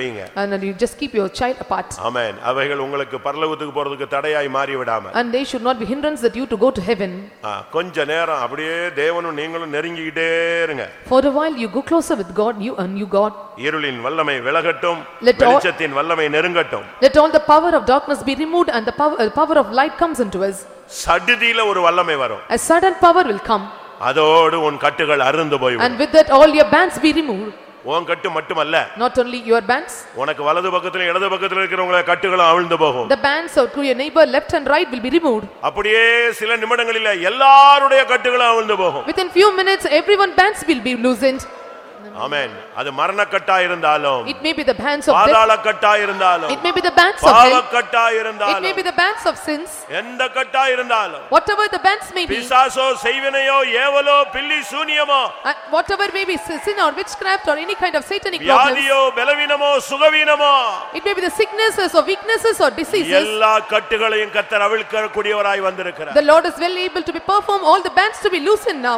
Speaker 1: and you just keep your child apart
Speaker 2: amen அவைகள் உங்களுக்கு பரலோகத்துக்கு போறதுக்கு தடையாய் மாறி விடாம
Speaker 1: and they should not be hindrance that you to go to heaven
Speaker 2: கொஞ்ச நேரம் அப்படியே தேவனும் நீங்களும் நெருங்கிக்கிட்டே இருங்க
Speaker 1: for a while you go closer with god you and you god
Speaker 2: Irulin vallamai விலகட்டும் வெளிச்சத்தின்
Speaker 1: let all the power of darkness be removed and the power, uh, power of light comes to us
Speaker 2: சடுதியில ஒரு வல்லமை வரும்
Speaker 1: a sudden power will come
Speaker 2: அதோடு உன் கட்டுகள் போய்விடும் and
Speaker 1: with that all your bands be removed
Speaker 2: உன் கட்டு மட்டுமல்ல
Speaker 1: not only your bands
Speaker 2: உனக்கு வலது பக்கத்துல இடது பக்கத்துல இருக்கிறவங்க அவிழ்ந்து போகும் the
Speaker 1: bands of to your neighbor left and right will be removed
Speaker 2: அப்படியே சில நிமிடங்களில் கட்டுகளும் அவிழ்ந்து போகும்
Speaker 1: within few minutes everyone bands will be loosened
Speaker 2: ஆமென் அது மரணக்கட்டா இருந்தாலும் it
Speaker 1: may be the bands of பாதாள
Speaker 2: கட்டா இருந்தாலும் it may
Speaker 1: be the bands of பாவ
Speaker 2: கட்டா இருந்தாலும் it may
Speaker 1: be the bands of sins
Speaker 2: எந்த கட்டா இருந்தாலும்
Speaker 1: whatever the bands may be
Speaker 2: பிசாசோ செய்வினையோ ஏவலோ Billy சூனியமோ whatever
Speaker 1: may be sin or witchcraft or any kind of satanic problems வியாதியோ
Speaker 2: பலவீனமோ சுகவீனமோ it may be the sicknesses or weaknesses or diseases எல்லா கட்டுகளையும் கர்த்தர் அவிழ்க்கக்கூடியவராய் வந்திருக்கிறார்
Speaker 1: the lord is well able to be perform all the bands to be loosened now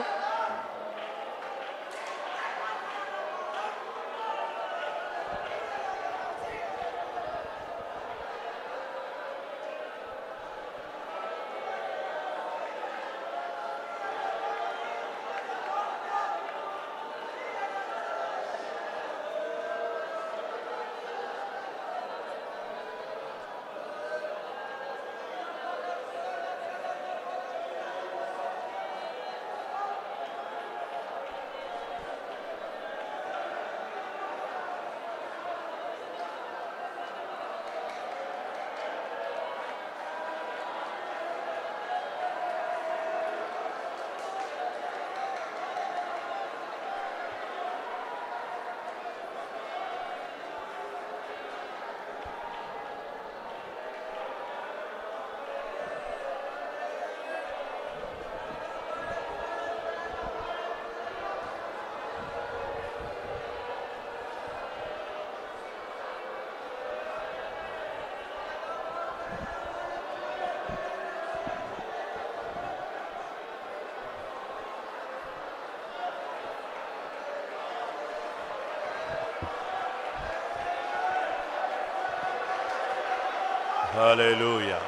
Speaker 4: Hallelujah.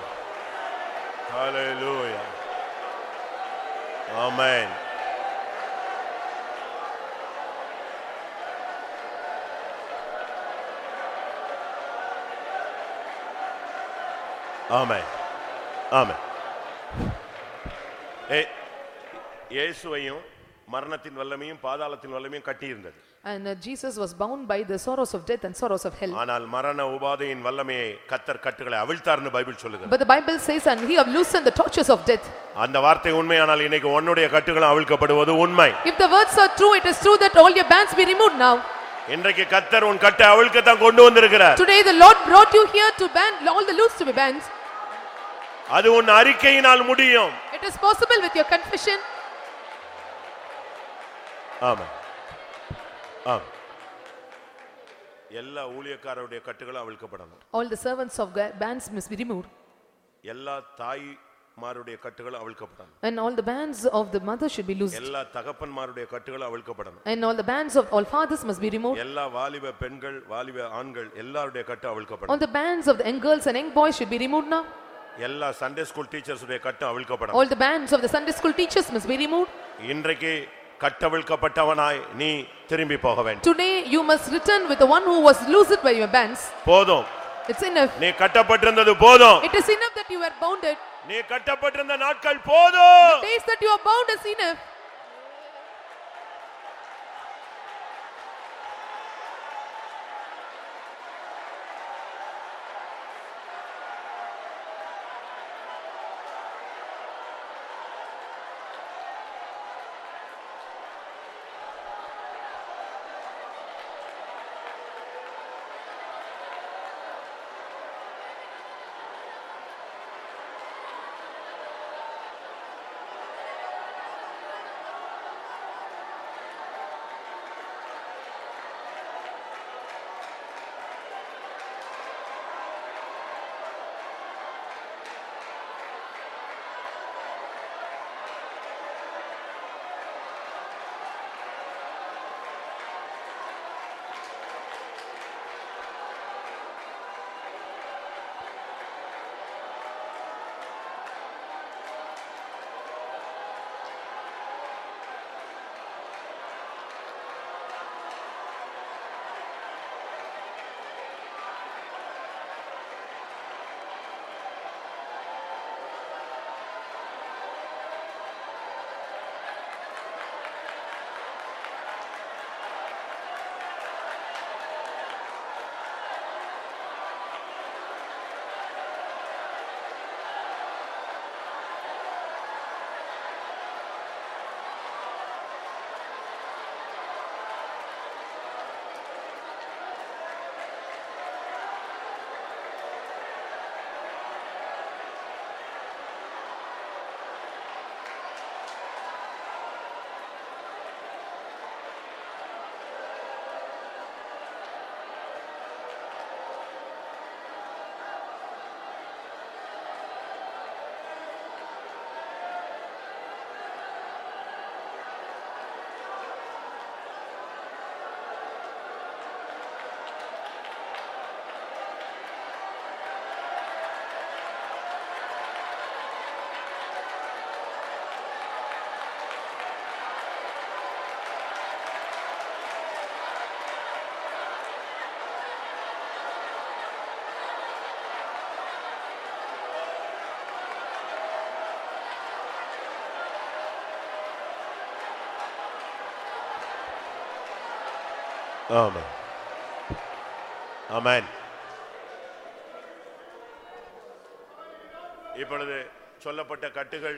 Speaker 4: Hallelujah. Amen. Amen. ஆமாம்
Speaker 2: ஏ இயேசுவையும் மரணத்தின் வல்லமையும் பாதாளத்தின் வல்லமையும் கட்டியிருந்தது
Speaker 1: and uh, jesus was bound by the sorrows of death and sorrows of hell
Speaker 2: ஆனால் மரண உபாதையின் வல்லமையை கத்தர் கட்டுகளை அவிழ்த்தார்னு bible சொல்லுகிறது but
Speaker 1: the bible says and he have loosened the tortures of death
Speaker 2: அந்த வார்த்தை உண்மையானால் இன்னைக்கு உன்னுடைய கட்டுகளும் அவிழ்க்கப்படுவது உண்மை
Speaker 1: if the words are true it is true that all your bands be removed now
Speaker 2: இன்றைக்கு கத்தர் உன் கட்டை அவிழ்க்க தான் கொண்டு வந்திருக்கிறார் today
Speaker 1: the lord brought you here to band all the loose to be bands
Speaker 2: அது உன் அறிக்கையினால் முடியும்
Speaker 1: it is possible with your confession
Speaker 2: ஆமாம் ஆமாம் எல்லா ஊழியக்காரருடைய கட்டுகளும் அவிழ்க்கப்படணும்
Speaker 1: all the servants of bonds must be
Speaker 2: எல்லா தாய் கட்டுகளும் அவிழ்க்கப்படணும்
Speaker 1: and all the bonds of the mother should be
Speaker 2: எல்லா தகப்பன் கட்டுகளும் அவிழ்க்கப்படணும்
Speaker 1: and all the bonds of all fathers must be
Speaker 2: எல்லா வாலிப பெண்கள் வாலிப ஆண்கள் எல்லாருடைய கட்டு அவிழ்க்கப்படணும் all
Speaker 1: the bonds of and young boys should be
Speaker 2: எல்லா சண்டே ஸ்கூல் டீச்சர்ஸ் கட்டு அவிழ்க்கப்படணும் all
Speaker 1: the bonds of the Sunday school teachers must B removed
Speaker 2: கட்டவிழ்க்கப்பட்டவனாய் நீ திரும்பி போக வேண்டும்
Speaker 1: today you must return with the one who was loosed by your bands
Speaker 2: போதும் it's enough நீ கட்டப்பட்டிருந்தது போதும்
Speaker 1: it is enough that you were bounded நீ கட்டப்பட்டிருந்த நாட்கள்
Speaker 2: போதும் the days
Speaker 1: that you are bound is enough
Speaker 4: ஆமாம் ஆமான்
Speaker 2: இப்பொழுது சொல்லப்பட்ட கட்டுகள்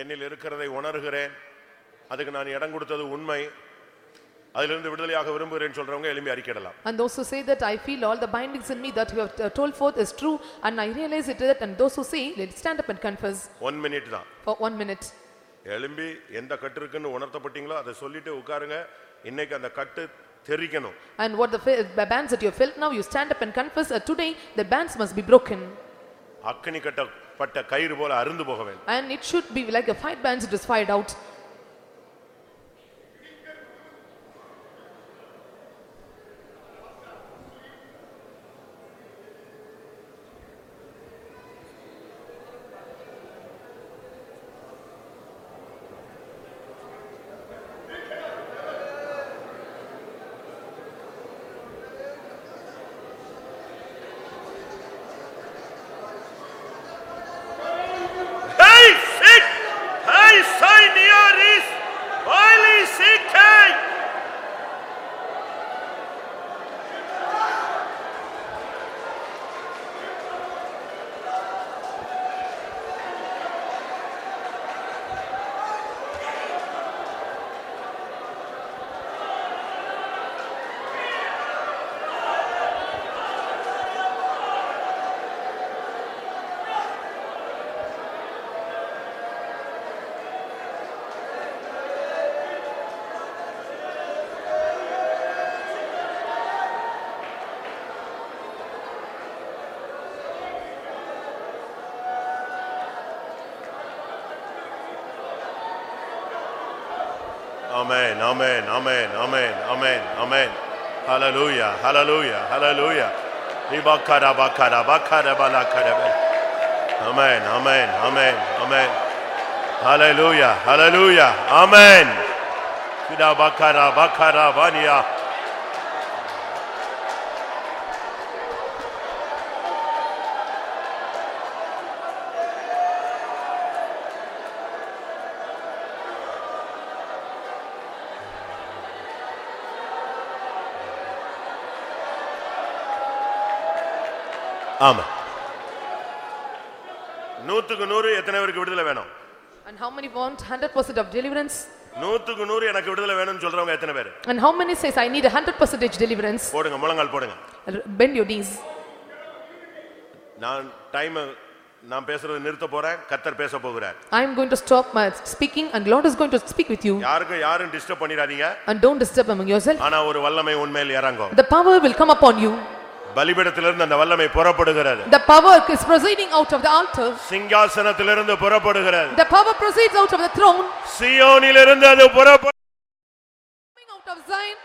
Speaker 2: என்னில் இருக்கிறதை உணர்கிறேன் அதுக்கு நான் இடம் கொடுத்தது உண்மை அதிலிருந்து விடுதலையாக விரும்புகிறேன் சொல்றவங்க எலும்பி அறிக்கையிடலாம்
Speaker 1: and those who say that i feel all the bindings in me that you have uh, told forth is true and i realize it that and those who say let stand up and confess 1 minute தான் for 1 minute
Speaker 2: எலும்பி எந்த கட்டு இருக்குன்னு உணர்த்தப்பட்டீங்களோ அதை சொல்லிட்டு உட்காருங்க இன்னைக்கு அந்த கட்டு
Speaker 1: And what the, bands that you have felt now, you stand up and confess that today the bands must be broken. And it should be like a fight. bands, it is fired out.
Speaker 4: Amen. Amen. Amen. Amen. Amen. Amen. Hallelujah. Hallelujah. Hallelujah. Amen. Amen. Amen. Amen. Hallelujah. Hallelujah. Amen. Bakara bakara vania.
Speaker 2: ஆமா நூத்துக்கு நூறு எத்தனை பேருக்கு விடுதலை வேணும்
Speaker 1: And how many want 100% of deliverance?
Speaker 2: நூத்துக்கு நூறு எனக்கு விடுதலை வேணும்னு சொல்றவங்க எத்தனை பேர்
Speaker 1: And how many says I need 100% deliverance?
Speaker 2: போடுங்க முழங்கால் போடுங்க Bend your knees. நான் டைம் நான் பேசுறது நிறுத்த போறேன் கத்தர் பேச போகிறார்
Speaker 1: I am going to stop my speaking and Lord is going to speak with you.
Speaker 2: யாருக்கும் யாரும் டிஸ்டர்ப் பண்ணிராதீங்க
Speaker 1: And don't disturb among yourself. ஆனா
Speaker 2: ஒரு வல்லமை உண்மையில் இறங்கும்
Speaker 1: The power will come upon you.
Speaker 2: பலிபீடத்திலிருந்து அந்த வல்லமை புறப்படுகிறது
Speaker 1: The power is proceeding out of the altar.
Speaker 2: சிங்காசனத்திலிருந்து புறப்படுகிறது
Speaker 1: The power proceeds out of the throne.
Speaker 2: சியோனிலிருந்து அது புறப்படுகிறது.
Speaker 1: Coming out of Zion.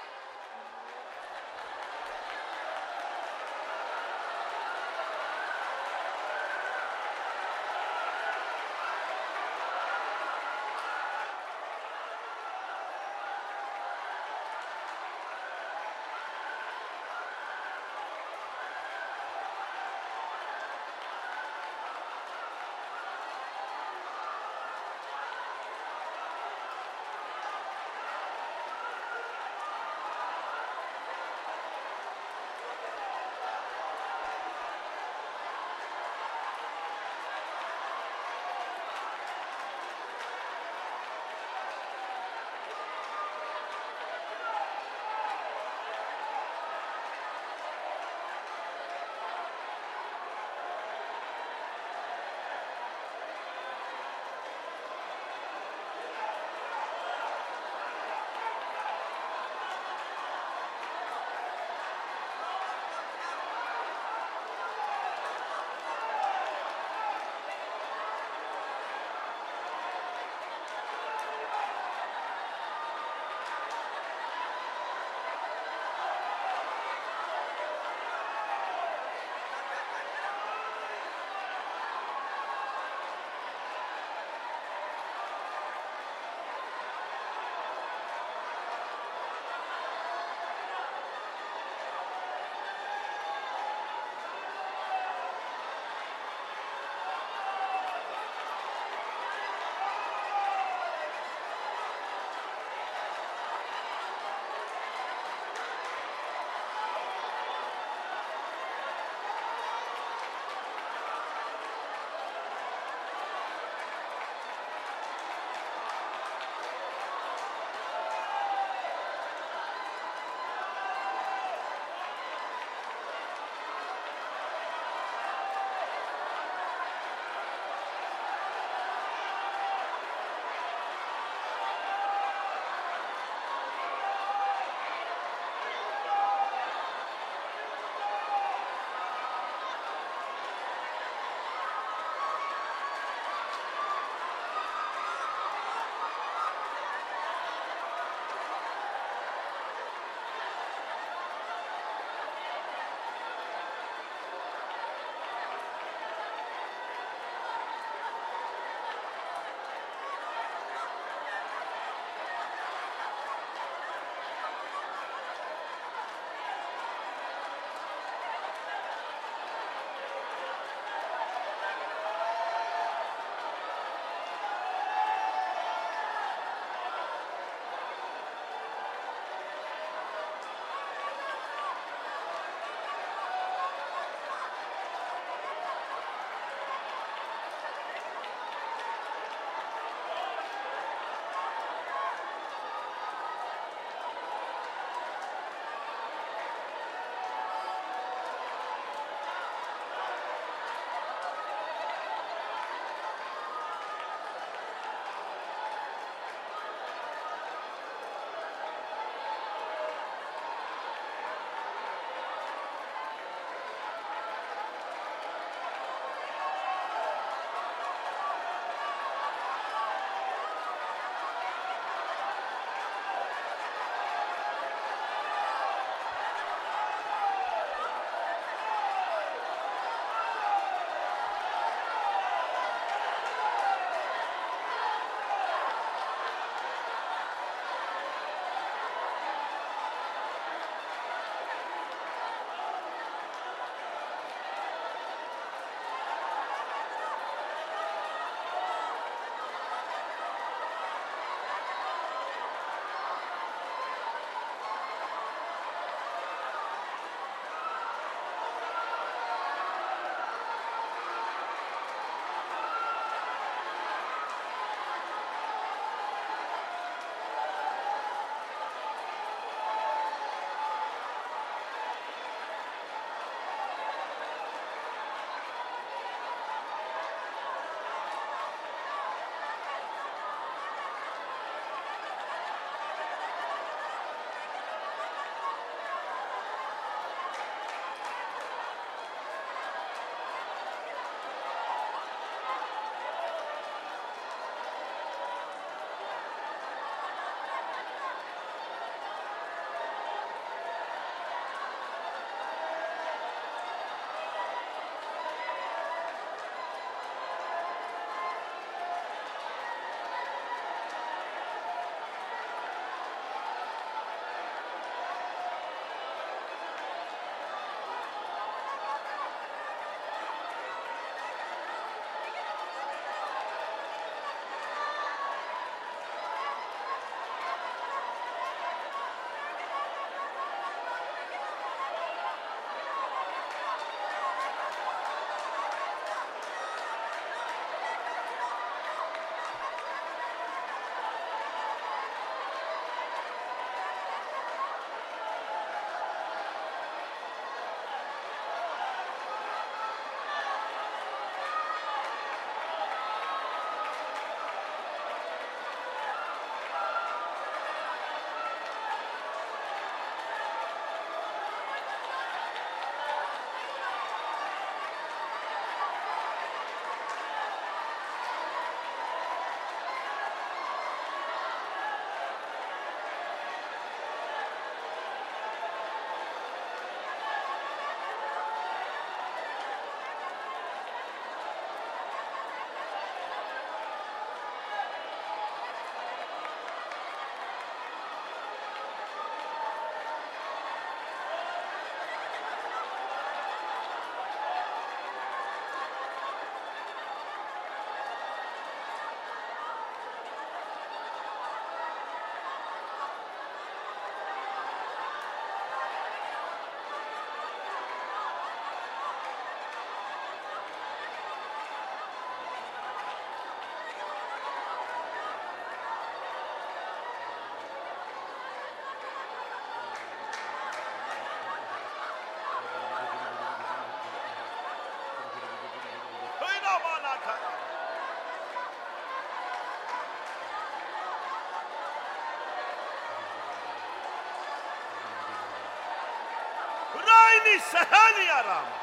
Speaker 2: السهالي يا رام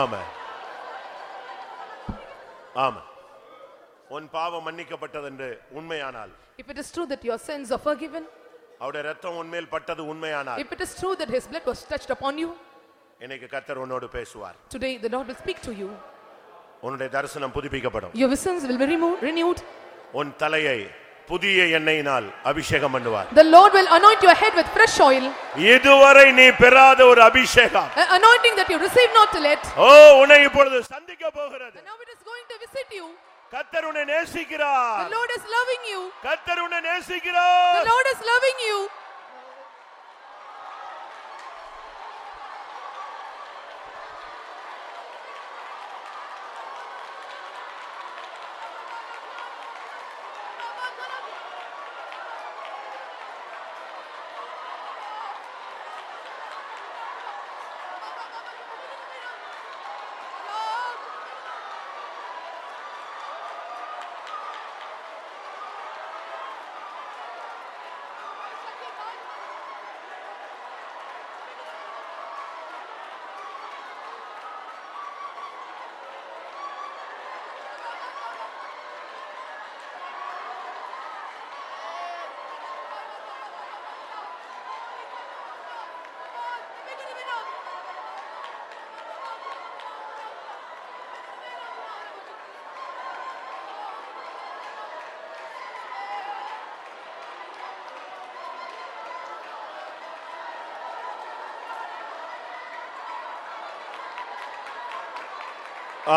Speaker 2: ஆமா ஆமா உன் பாவம் மன்னிக்கப்பட்டது என்று உண்மையானால்
Speaker 1: if it is true that your sins are forgiven
Speaker 2: அவருடைய இரத்தம் உன் மேல் பட்டது உண்மையானால் if
Speaker 1: it is true that his blood was touched upon
Speaker 2: you இன்னைக்கு கர்த்தர் உன்னோடு பேசுவார்
Speaker 1: today the lord will speak to you
Speaker 2: உன்னுடைய தரிசனம் புதுப்பிக்கப்படும் your sins will be renewed உன் தலையை புதிய எண்ணெயினால் அபிஷேகம் பண்ணுவார்
Speaker 1: The Lord will anoint your head with fresh oil.
Speaker 2: இதுவரை நீ பெறாத ஒரு அபிஷேகம்
Speaker 1: anointing that you receive not to let
Speaker 2: ஓ உன்னை இப்பொழுது சந்திக்க போகிறது. now it is going to visit you. கர்த்தர் உன்னை நேசிக்கிறார். The Lord is loving you. கர்த்தர் உன்னை நேசிக்கிறார். The Lord
Speaker 1: is loving you.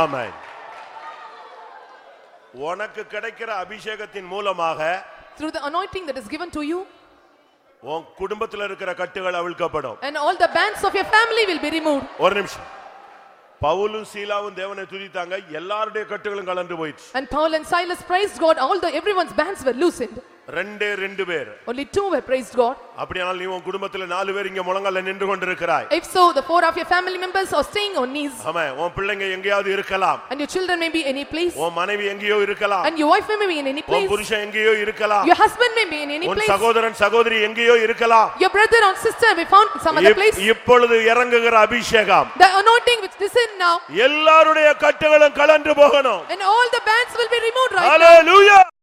Speaker 2: ஆமாம் உனக்கு கிடைக்கிற அபிஷேகத்தின் மூலமாக
Speaker 1: through the anointing that is given to you
Speaker 2: உன் குடும்பத்துல இருக்கிற கட்டுகள் அவிழ்க்கப்படும்
Speaker 1: and all the bands of your family will be removed
Speaker 2: ஒரு நிமிஷம் பவுலும் சீலாவும் தேவனை துதித்தாங்க எல்லாரோட கட்டுகளும் கலந்து போயிடுச்சு
Speaker 1: and paul and silas praised god all the everyone's bands were loosened
Speaker 2: ரெண்டே ரெண்டு பேர் only two were praised god அப்படியானால் நீங்க குடும்பத்துல நாலு பேர் இங்க முழங்கால நின்று கொண்டிருக்கிறாய்
Speaker 1: if so the four of your family members are staying on knees
Speaker 2: ஆமா உன் பிள்ளைங்க எங்கயாவது இருக்கலாம்
Speaker 1: and your children may be any place உன்
Speaker 2: மனைவி எங்கயோ இருக்கலாம் and your wife
Speaker 1: may be in any place உன்
Speaker 2: புருஷன் எங்கயோ இருக்கலாம் your
Speaker 1: husband may be in any place உன்
Speaker 2: சகோதரன் சகோதரி எங்கயோ இருக்கலாம்
Speaker 1: your brother or sister may found some other place
Speaker 2: இப்பொழுது இறங்குகிற அபிஷேகம்
Speaker 1: the anointing which descend now
Speaker 2: எல்லாருடைய கட்டுகளும் கலந்து போகணும்
Speaker 1: and all the bands will be removed right hallelujah
Speaker 2: now.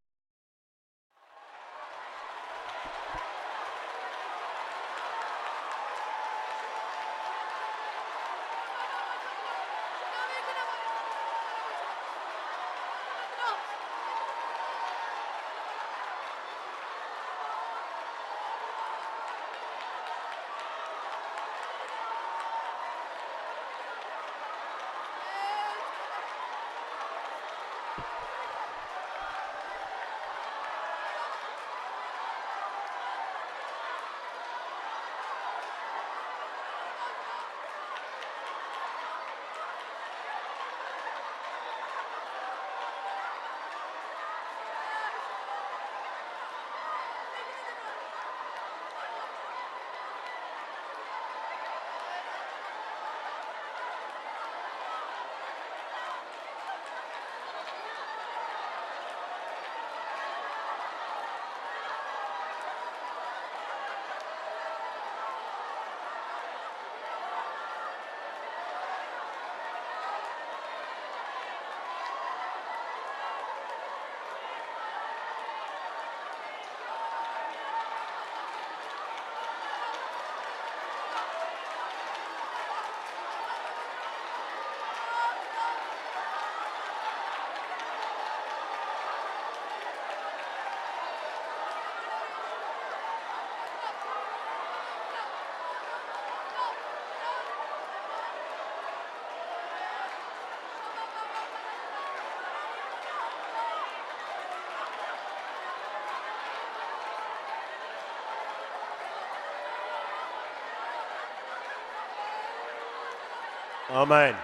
Speaker 2: ஆமேன்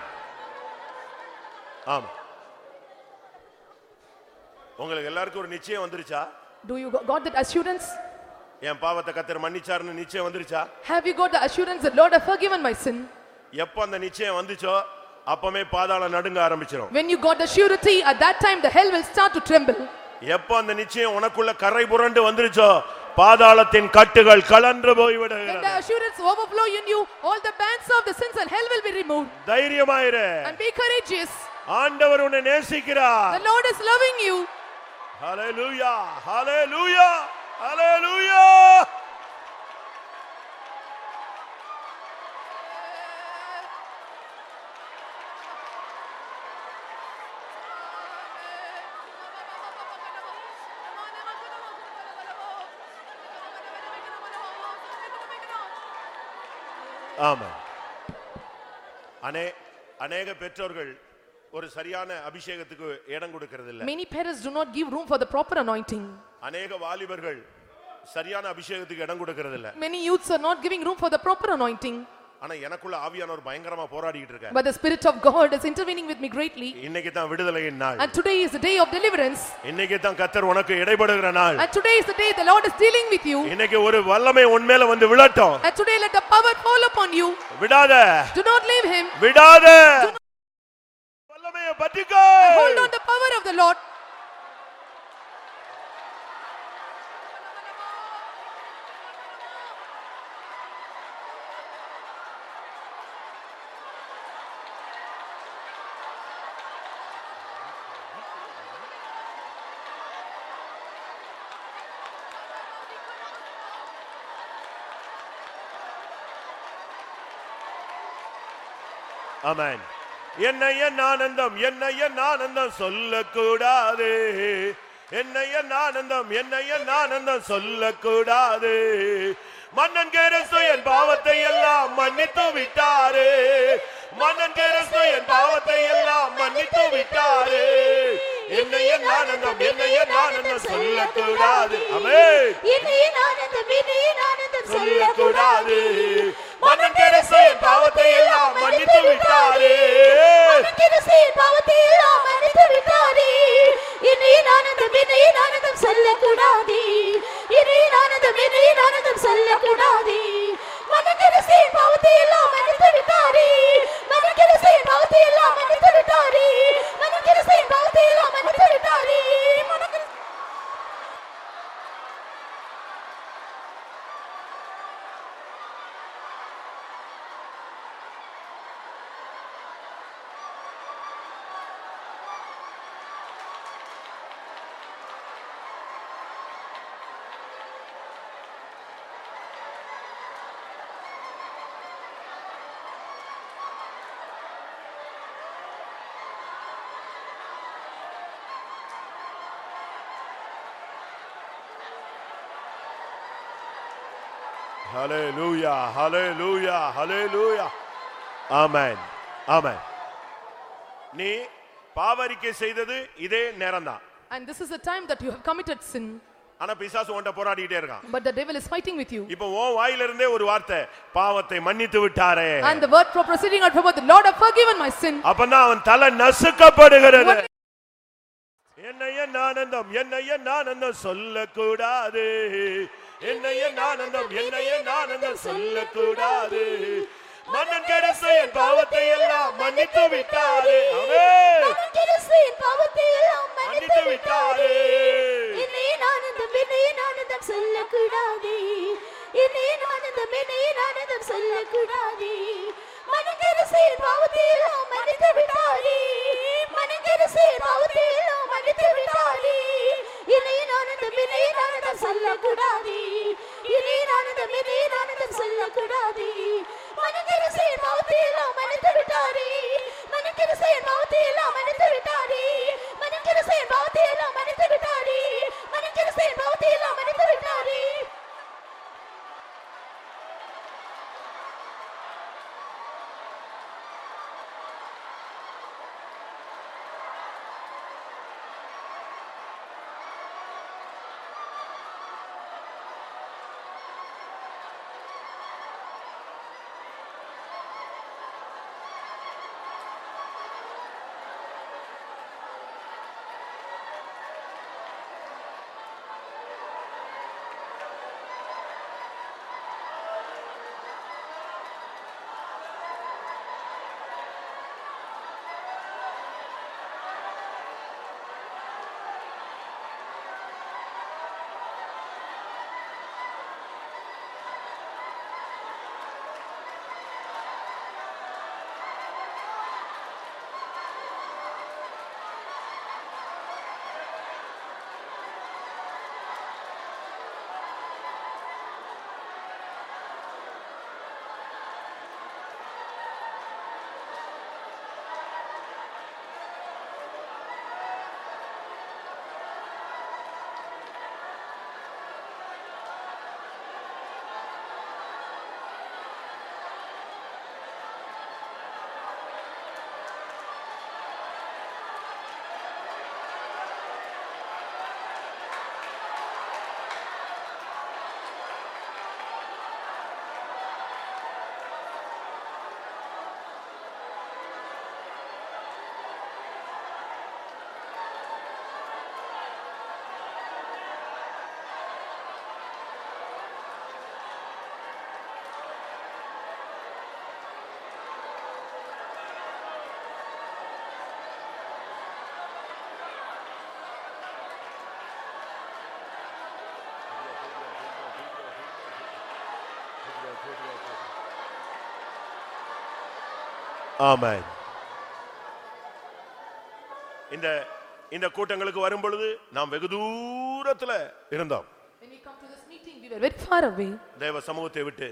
Speaker 2: ஆமா உங்களுக்கு எல்லாருக்கும் ஒரு நிச்சயம் வந்துருச்சா
Speaker 1: Do you got that assurance?
Speaker 2: என் பாவத்தை கத்தர் மன்னிச்சாருன்னு நிச்சயம் வந்துருச்சா
Speaker 1: Have you got the assurance that Lord have forgiven my sin?
Speaker 2: எப்போ அந்த நிச்சயம் வந்துச்சோ அப்பமே பாதாளம் நடுங்க ஆரம்பிச்சிரும்
Speaker 1: When you got the surety, at that time the hell will start to tremble.
Speaker 2: எப்போ அந்த நிச்சயம் உனக்குள்ள கரை புரண்டு வந்துருச்சோ பாதாளத்தின் கட்டுகள் கலன்று போய்விடுகிறது
Speaker 1: the assurance overflow in you all the bands of the sins and hell will be removed
Speaker 2: தைரியமாயிரு
Speaker 1: and be courageous
Speaker 2: ஆண்டவர் உன்னை நேசிக்கிறார் the
Speaker 1: lord is loving you
Speaker 2: hallelujah hallelujah hallelujah அநேக பெற்றோர்கள் ஒரு சரியான அபிஷேகத்துக்கு இடம் கொடுக்கிறது இல்லை many
Speaker 1: parents do not give room for the proper anointing
Speaker 2: அநேக வாலிபர்கள் சரியான அபிஷேகத்துக்கு இடம் கொடுக்கிறது இல்லை
Speaker 1: many youths are not giving room for the proper anointing
Speaker 2: ஆனா எனக்குள்ள ஆவியானவர் பயங்கரமா போராடிட்டு இருக்காரு but the
Speaker 1: spirit of god is intervening with me greatly
Speaker 2: இன்னைக்கு தான் விடுதலையின் நாள் and
Speaker 1: today is the day of deliverance
Speaker 2: இன்னைக்கு தான் கர்த்தர் உனக்கு இடைபடுகிற நாள்
Speaker 1: and today is the day the lord is dealing with you
Speaker 2: இன்னைக்கு ஒரு வல்லமை உன் மேல வந்து விழட்டும்
Speaker 1: and today let the power fall upon you விடாத do not leave him விடாத வல்லமையை பற்றிக்கோ hold on the power of the lord
Speaker 2: அமேன் என்ன ஆனந்தம் என்ன ஆனந்தம் சொல்லக்கூடாது என்ன ஆனந்தம் என்ன ஆனந்தம் சொல்லக்கூடாது மன்னன் கேரசு என் பாவத்தை எல்லாம் மன்னித்து விட்டாரு மன்னன் கேரசு என் பாவத்தை எல்லாம் மன்னித்து விட்டாரு
Speaker 5: என்ன ஆனந்தம் என்ன என் ஆனந்தம் சொல்லக்கூடாது அமே என்ன ஆனந்தம் என்ன ஆனந்தம் சொல்லக்கூடாது மனம் கிடைச்சு பாவத்தை
Speaker 6: எல்லாம் மன்னித்து விட்டாரே
Speaker 5: கிடைச்சு பாவத்தை எல்லாம் மன்னித்து விட்டாரே இனியின் ஆனந்தம் இனியின் ஆனந்தம் சொல்லக்கூடாதே இனியின் ஆனந்தம் இனியின் ஆனந்தம் சொல்லக்கூடாதே மனம் கிடைச்சு பாவத்தை எல்லாம் மன்னித்து விட்டாரே எல்லாம் மன்னித்து விட்டாரே மனம் கிடைச்சு பாவத்தை
Speaker 6: எல்லாம்
Speaker 4: ஹலேலூயா ஹலேலூயா ஹலேலூயா
Speaker 2: ஆமேன் ஆமேன் நீ பாவரிக்கை செய்தது இதே நேரம் தான்
Speaker 1: and this is the time that you have committed sin
Speaker 2: ஆனா பிசாசு உன்கிட்ட போராடிட்டே இருக்கான் but the devil is fighting with you இப்போ உன் வாயில இருந்தே ஒரு வார்த்தை பாவத்தை மன்னித்து விட்டாரே and
Speaker 1: the word for proceeding out from the lord have forgiven my sin
Speaker 2: அப்பனா அவன் தலை நசுக்கப்படுகிறது என்னைய நானந்தம் என்னைய நானந்தம் சொல்ல கூடாது என்னைய நானந்தம் என்னைய நானந்தம் சொல்லக்கூடாது மன்னன் பாவத்தை எல்லாம் மன்னித்து விட்டாரு
Speaker 5: பாவத்தை எல்லாம் மன்னித்து விட்டாரு என்னைய நானந்தம் என்னைய நானந்தம் சொல்லக்கூடாது என்னைய நானந்தம் என்னைய நானந்தம் சொல்லக்கூடாது மன்னன் கெடுச என் பாவத்தை எல்லாம் மன்னித்து விட்டாரு மன்னன் கெடுச என் பாவத்தை இணையினானந்தம் இணையினானந்தம் சொல்லக்கூடாது இணையினானந்தம் இணையினானந்தம் சொல்லக்கூடாது மனதிரசை மௌத்தியெல்லாம் மனித்து விட்டாரே மனதிரசை மௌத்தியெல்லாம் மனித்து விட்டாரே மனதிரசை மௌத்தியெல்லாம் மனித்து விட்டாரே மனதிரசை மௌத்தியெல்லாம் மனித்து விட்டாரே
Speaker 4: ஆமாம்
Speaker 2: இந்த இந்த கூட்டங்களுக்கு வரும் பொழுது நாம் வெகு தூரத்துல இருந்தோம் தேவ சமூகத்தை விட்டு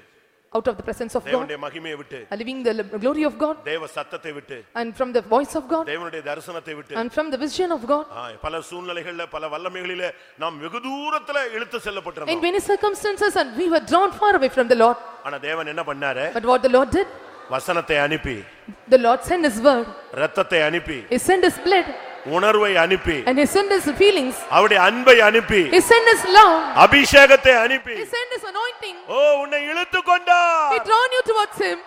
Speaker 1: out of the presence of God மகிமையை விட்டு living the glory of God
Speaker 2: தேவ சத்தத்தை விட்டு
Speaker 1: and from the voice of God
Speaker 2: தேவனுடைய தரிசனத்தை விட்டு and from the vision of God பல சூழ்நிலைகளில பல வல்லமைகளில நாம் வெகு தூரத்துல இழுத்து செல்லப்பட்டிருந்தோம் in many
Speaker 1: circumstances and we were drawn far away from the Lord
Speaker 2: ஆனா தேவன் என்ன பண்ணாரு but what the Lord did வசனத்தை அனுப்பி
Speaker 1: The Lord sent his word.
Speaker 2: ரத்தத்தை அனுப்பி
Speaker 1: He sent his blood
Speaker 2: உணர்வை அனுப்பி and
Speaker 1: he sent his feelings.
Speaker 2: அவருடைய அன்பை அனுப்பி He
Speaker 1: sent his love. அபிஷேகத்தை அனுப்பி He sent his anointing.
Speaker 2: ஓ உன்னை இழுத்து கொண்டா He drawn you towards him.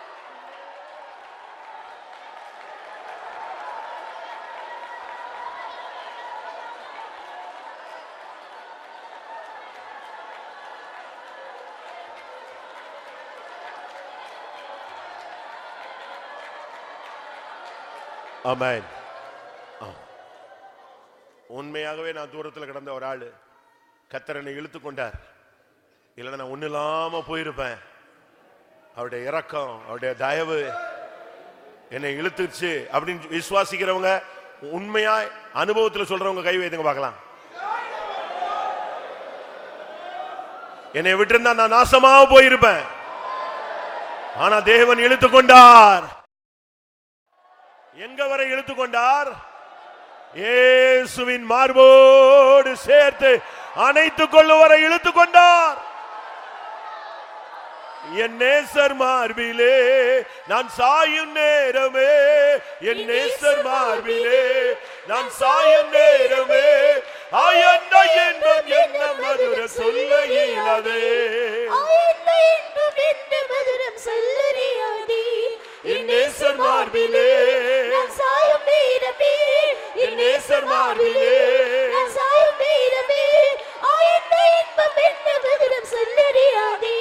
Speaker 2: அமேன் உண்மையாகவே நான் தூரத்தில் கிடந்த ஒரு ஆள் கத்தரனை இழுத்து கொண்டார் இல்லைன்னா நான் ஒன்றும் இல்லாமல் போயிருப்பேன் அவருடைய இறக்கம் அவருடைய தயவு என்னை இழுத்துச்சு அப்படின்னு விசுவாசிக்கிறவங்க உண்மையா அனுபவத்தில் சொல்றவங்க கை வைத்துங்க பார்க்கலாம் என்னை இருந்தா நான் நாசமாக போயிருப்பேன் ஆனா தேவன் இழுத்துக்கொண்டார் கொண்டார் எங்க வரை இழுத்து கொண்டார் இயேசுவின் மார்போடு சேர்த்து அணைத்துக் கொள்ளுவரை இழுத்துக் கொண்டார் என் நேசர் மார்பிலே நான் சாயும் நேரமே என் நேசர் மார்பிலே நான் சாயும் நேரமே ஆயந்த என்றும் என்ன மதுர சொல்ல
Speaker 5: சொல்லறியாதே இன்னேசர் மார்பிலே நான் சாயும் வீரமே இன்னேசர் மார்பிலே நான் சாயும் வீரமே ஆயத்தை இன்பம் என்ன விகிதம் சொல்லறியாதே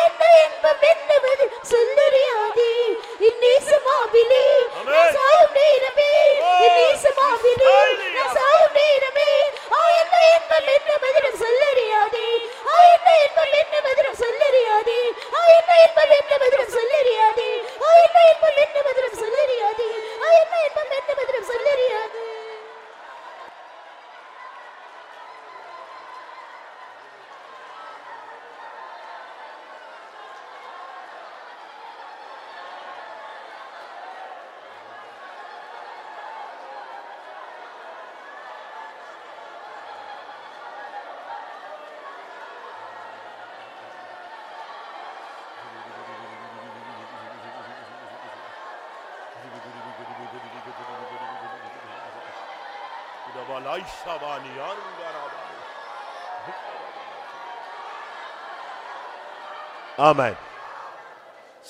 Speaker 5: என்ன என்பம் என்னவது சொல்லறியாதே இந்நேசமாவிலே நான் சாயும் நேரமே இந்நேசமாவிலே நேரமே ஆ என்ன என்பம் என்னவது நான் சொல்லறியாதே ஆ என்ன என்பம் என்னவது நான் சொல்லறியாதே ஆ என்ன என்பம் என்னவது நான் சொல்லறியாதே ஆ என்ன என்பம் என்னவது நான் சொல்லறியாதே ஆ என்ன என்பம் என்னவது நான்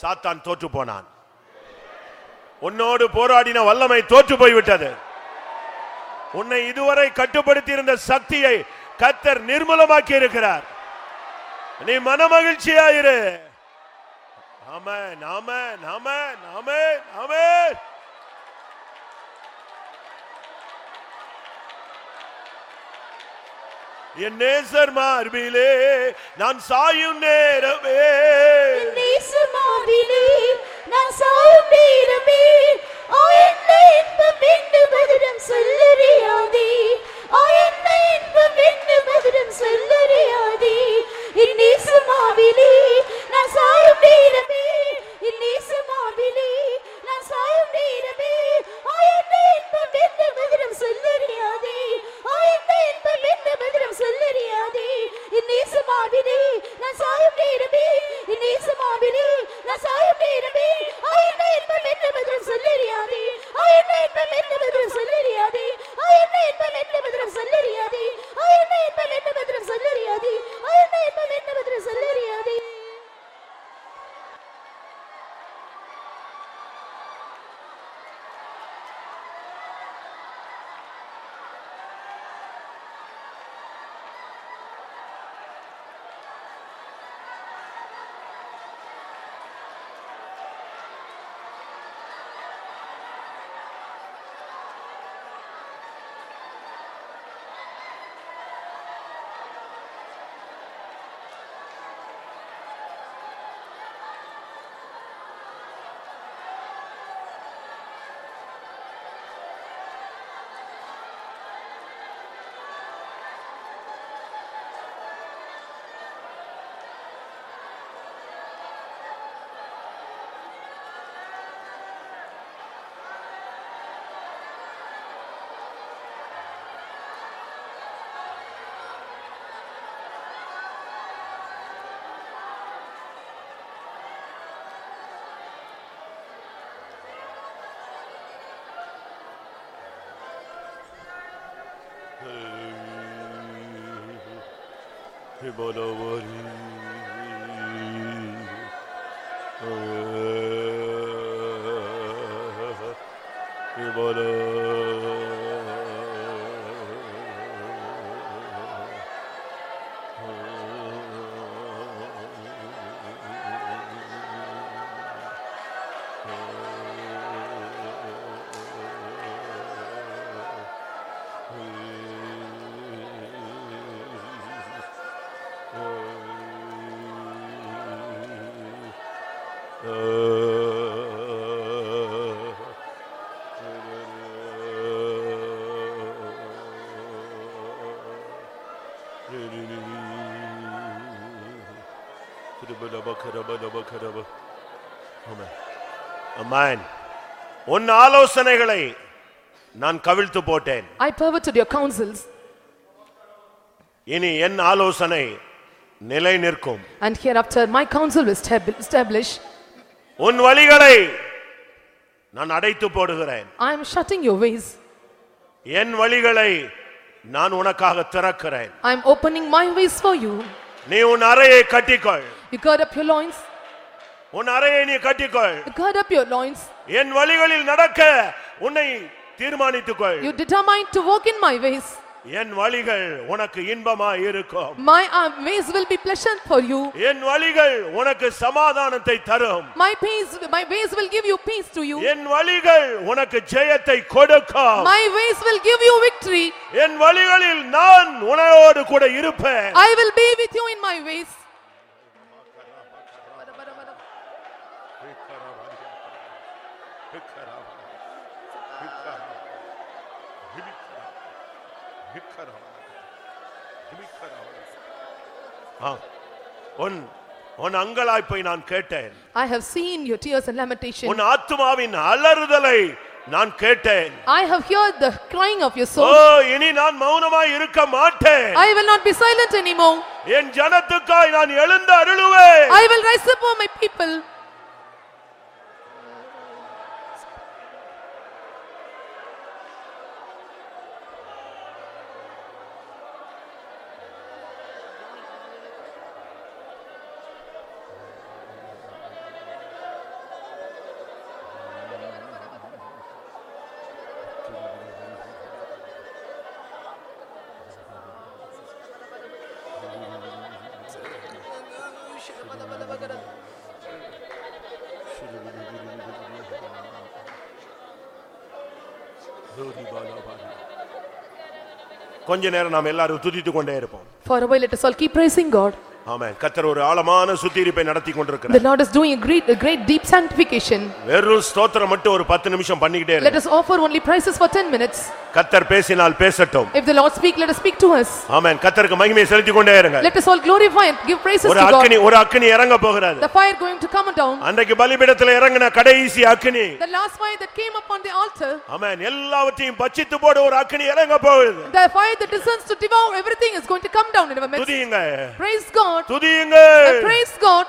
Speaker 2: சாத்தான் தோற்று போனான் உன்னோடு போராடின வல்லமை தோற்று போய்விட்டது உன்னை இதுவரை கட்டுப்படுத்தி இருந்த சக்தியை கத்தர் நிர்மூலமாக்கி இருக்கிறார் நீ மன மகிழ்ச்சியாயிரு ஆமன் ஆமன் ஆமன் ஆமன் ஆமன் என் நேசர் மார்பிலே நான் சாயும் நேரமே நேசர் மார்பிலே நான்
Speaker 5: சாயும் நேரமே ஓ என்ன இன்பம் என்று மதுரம் சொல்லறியாதே ஓ என்ன இன்பம் என்று மதுரம் சொல்லறியாதே என் மார்பிலே நான் சாயும் நேரமே மார்பிலே நான் சாயும் இந்த மந்திரம் சொல்லறியாதே என் நேசமாவினே நான் சாயும் நேரமே என் நேசமாவினே நான் சாயும் நேரமே ஆயிரம் இன்பம் என்ன மந்திரம் சொல்லறியாதே ஆயிரம் இன்பம் என்ன மந்திரம் சொல்லறியாதே ஆயிரம் இன்பம் என்ன மந்திரம் சொல்லறியாதே ஆயிரம் இன்பம் என்ன மந்திரம் சொல்லறியாதே ஆயிரம் இன்பம் என்ன மந்திரம் சொல்ல
Speaker 4: baravari
Speaker 2: நான் கவிழ்த்து போட்டேன் இனி என் ஆலோசனை நிலை நிற்கும் உன் வழிகளை நான் அடைத்து போடுகிறேன் என் வழிகளை நான் உனக்காக திறக்கிறேன் நீ உன் அறையை கட்டிக்கொள்
Speaker 1: You gird up your loins.
Speaker 2: உன் அறையை நீ கட்டிக்கொள். Gird up your loins. என் வழிகளில் நடக்க உன்னை தீர்மானித்துக்கொள். You determine to walk in my ways. என் வழிகள் உனக்கு இன்பமாய் இருக்கும்
Speaker 1: my uh, ways will be pleasant
Speaker 2: for you என் வழிகள் உனக்கு சமாதானத்தை தரும்
Speaker 1: my peace my ways will give you
Speaker 2: peace to you என் வழிகள் உனக்கு ஜெயத்தை கொடுக்கும் my ways will give you victory என் வழிகளில் நான் உனோடு கூட இருப்பேன் i
Speaker 1: will be with you in my ways
Speaker 2: உன் உன் அங்கலாய்ப்பை நான் கேட்டேன் I have seen your tears and lamentation. உன் ஆத்துமாவின் அலறுதலை நான் கேட்டேன் I have heard the crying of your soul ஓ இனி நான் மௌனமாய் இருக்க மாட்டேன் I will not be silent anymore. என் ஜனத்துக்காய் நான் எழுந்து அருளுவேன் I will rise
Speaker 1: up for my people.
Speaker 2: கொஞ்ச நேரம் நாம் எல்லாரும் துதித்து கொண்டே இருப்போம்
Speaker 1: For a while, let us all keep praising God.
Speaker 2: ஆமென் கர்த்தர் ஒரு ஆழமான சுத்திகரிப்பை நடத்தி The
Speaker 1: Lord is doing a great, a great deep sanctification.
Speaker 2: வெறும் ஸ்தோத்திரம் மட்டும் ஒரு 10 நிமிஷம் பண்ணிக்கிட்டே Let
Speaker 1: us offer only praises for 10 minutes.
Speaker 2: கத்தர் பேசினால் பேசட்டும்
Speaker 1: if the lord speak let us speak to us
Speaker 2: amen கத்தருக்கு மகிமை செலுத்தி கொண்டே இருங்க
Speaker 1: let us all glorify and give praises
Speaker 2: to god ஒரு அக்கினி ஒரு அக்கினி இறங்க போகிறது the fire going to come down அன்றைக்கு பலிபீடத்தில் இறங்கின கடைசி அக்கினி the last fire that came upon the altar amen எல்லாவற்றையும் பச்சித்து போட ஒரு அக்கினி இறங்க போகிறது
Speaker 1: the fire that descends to devour everything is going to come down in our midst துதியுங்க praise god துதியுங்க praise god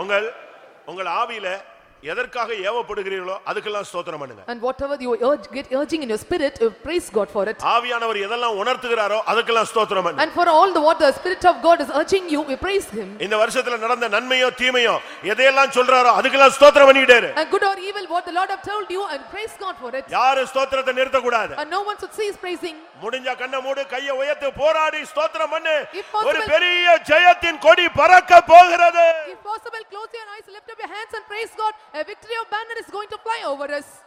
Speaker 2: உங்கள் உங்கள் ஆவியில எதற்காக ஏவப்படுகிறீர்களோ அதுக்கெல்லாம் ஸ்தோத்திரம் பண்ணுங்க
Speaker 1: and whatever you urge, get urging in your spirit uh, praise god for it
Speaker 2: ஆவியானவர் எதெல்லாம் உணர்த்துகிறாரோ அதுக்கெல்லாம் ஸ்தோத்திரம் பண்ணுங்க
Speaker 1: and for all the what the spirit of god is urging you we praise him
Speaker 2: இந்த வருஷத்துல நடந்த நன்மையோ தீமையோ எதையெல்லாம் சொல்றாரோ அதுக்கெல்லாம் ஸ்தோத்திரம் பண்ணிட்டே
Speaker 1: and good or evil what the lord have told you and praise god for it
Speaker 2: யாரும் ஸ்தோத்திரத்தை நிறுத்த கூடாது and no one should cease praising முடிஞ்ச கண்ண மூடு கையை உயர்த்து போராடி ஸ்தோத்திரம் பண்ணு ஒரு பெரிய ஜெயத்தின் கொடி பறக்க போகிறது
Speaker 1: Close your eyes, lift up your hands and praise God. A victory of banner is going to fly over us.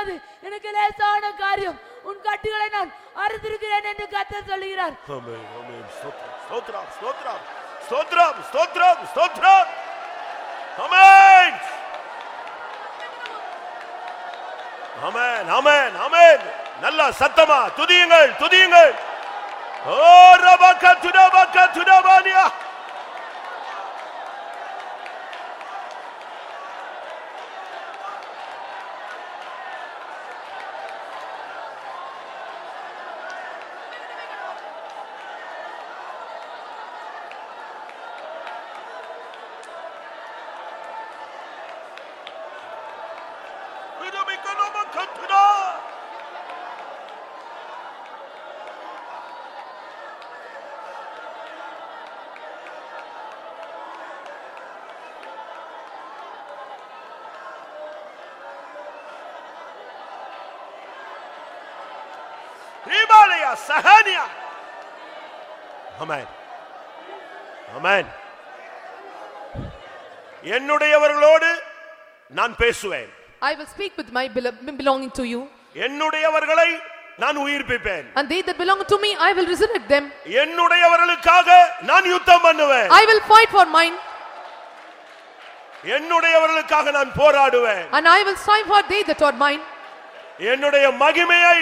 Speaker 3: செய்வது எனக்கு லேசான காரியம் உன் கட்டுகளை நான் அறுத்திருக்கிறேன் என்று கத்த சொல்லுகிறார்
Speaker 2: நல்ல சத்தமா துதியுங்கள் துதியுங்கள் ஓ ரபக்க துடபக்க துடபானியா Sahania. அமேன் அமேன் என்னுடையவர்களோடு நான் பேசுவேன்
Speaker 1: I will speak with my belonging to you.
Speaker 2: என்னுடையவர்களை நான் உயிர்ப்பிப்பேன் and they that belong to me i will resurrect them என்னுடையவர்களுக்காக நான் யுத்தம் பண்ணுவேன் i
Speaker 1: will fight for mine என்னுடையவர்களுக்காக நான் போராடுவேன் and i will fight for they that are mine என்னுடைய
Speaker 2: மகிமையை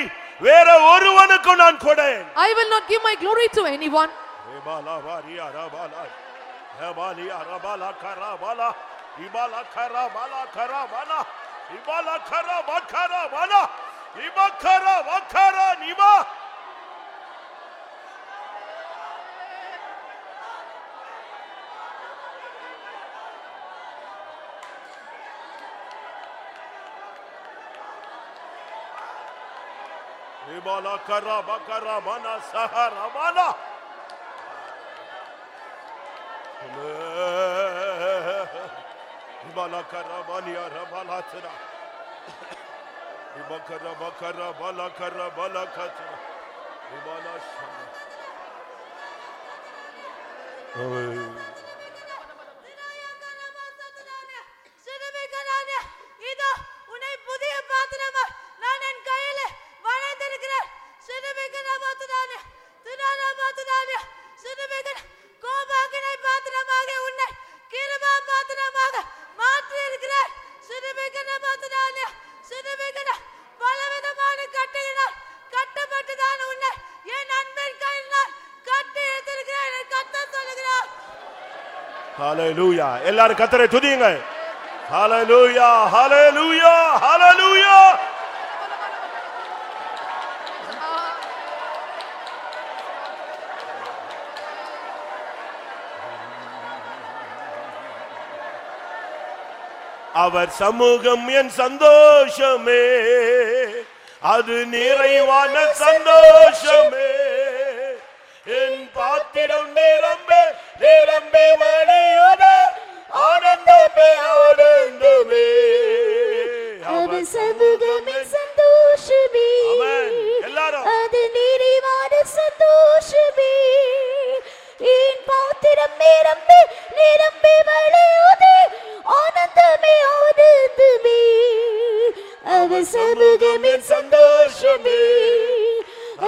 Speaker 2: வேற ஒருவனுக்கும் நான் கொடேன்
Speaker 1: I will not give my glory to anyone.
Speaker 2: ஏபாலா வாரியா ராபாலா ஏபாலியா ராபாலா கராபாலா இபாலா கராபாலா கராபாலா இபாலா கராபா கராபாலா இபா கரா வக்கரா நிபா Bala Ribala karaba karamana saharamana. Ribala karabani Bala tıra. Ribakara bakara bala kara bala katıra. bala şana. Evet. ஹalleluya எல்லாரும் கர்த்தரை துதியுங்க ஹalleluya ஹalleluya ஹalleluya அவர் சமூகம் என் சந்தோஷமே அது நிறைவான சந்தோஷமே என் பாத்திரம் நேரம்
Speaker 5: சமூகமே சந்தோஷமே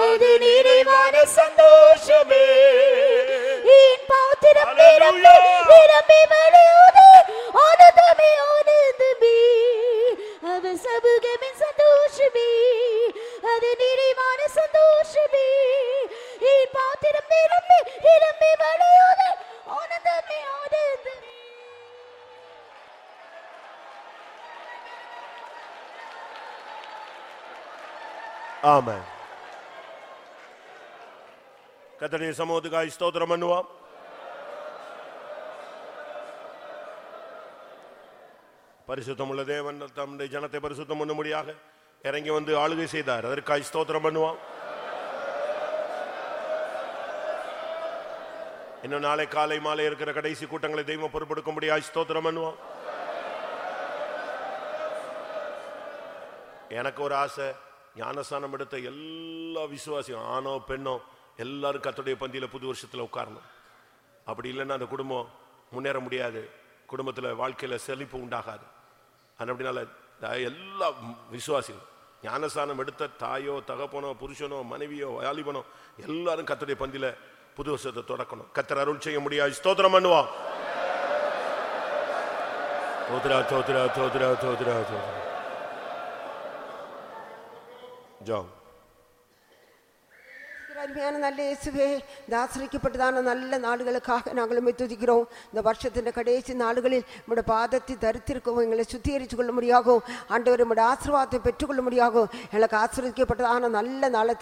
Speaker 5: அது நிறைவான சந்தோஷமே என் பாத்திரம் நிரம்பி நிரம்பி வரும்
Speaker 2: ஸ்தோத்திரம் பண்ணுவோம் பரிசுத்தம் உள்ள தேவன் தம்முடைய ஜனத்தை பரிசுத்தம் பண்ணும்படியாக இறங்கி வந்து ஆளுகை செய்தார் அதற்காக ஸ்தோத்திரம் பண்ணுவோம் இன்னும் நாளை காலை மாலை இருக்கிற கடைசி கூட்டங்களை தெய்வம் முடியாது ஸ்தோத்திரம் பண்ணுவோம் எனக்கு ஒரு ஆசை ஞானஸ்தானம் எடுத்த எல்லா விசுவாசியும் ஆணோ பெண்ணோ எல்லாரும் கத்துடைய பந்தியில் புது வருஷத்தில் உட்காரணும் அப்படி இல்லைன்னா அந்த குடும்பம் முன்னேற முடியாது குடும்பத்தில் வாழ்க்கையில் செழிப்பு உண்டாகாது அது அப்படினால எல்லா விசுவாசிகள் ஞானஸ்தானம் எடுத்த தாயோ தகப்பனோ புருஷனோ மனைவியோ வாலிபனோ எல்லாரும் கத்துடைய பந்தியில் புது வருஷத்தை தொடக்கணும் கத்தர் அருள் செய்ய முடியாது ஸ்தோத்திரம் பண்ணுவோம் தோத்ரா
Speaker 7: அருமையான நல்ல இயேசுவே இந்த ஆசிரிக்கப்பட்டதான நல்ல நாடுகளுக்காக நாங்களும் துதிக்கிறோம் இந்த வருஷத்தின் கடைசி நாடுகளில் நம்முடைய பாதத்தை தரித்திருக்கவும் எங்களை சுத்திகரித்து கொள்ள முடியாகும் ஆண்டவர் நம்முடைய ஆசீர்வாதத்தை பெற்றுக்கொள்ள முடியாகும் எங்களுக்கு ஆசிரியக்கப்பட்டதான நல்ல நாளை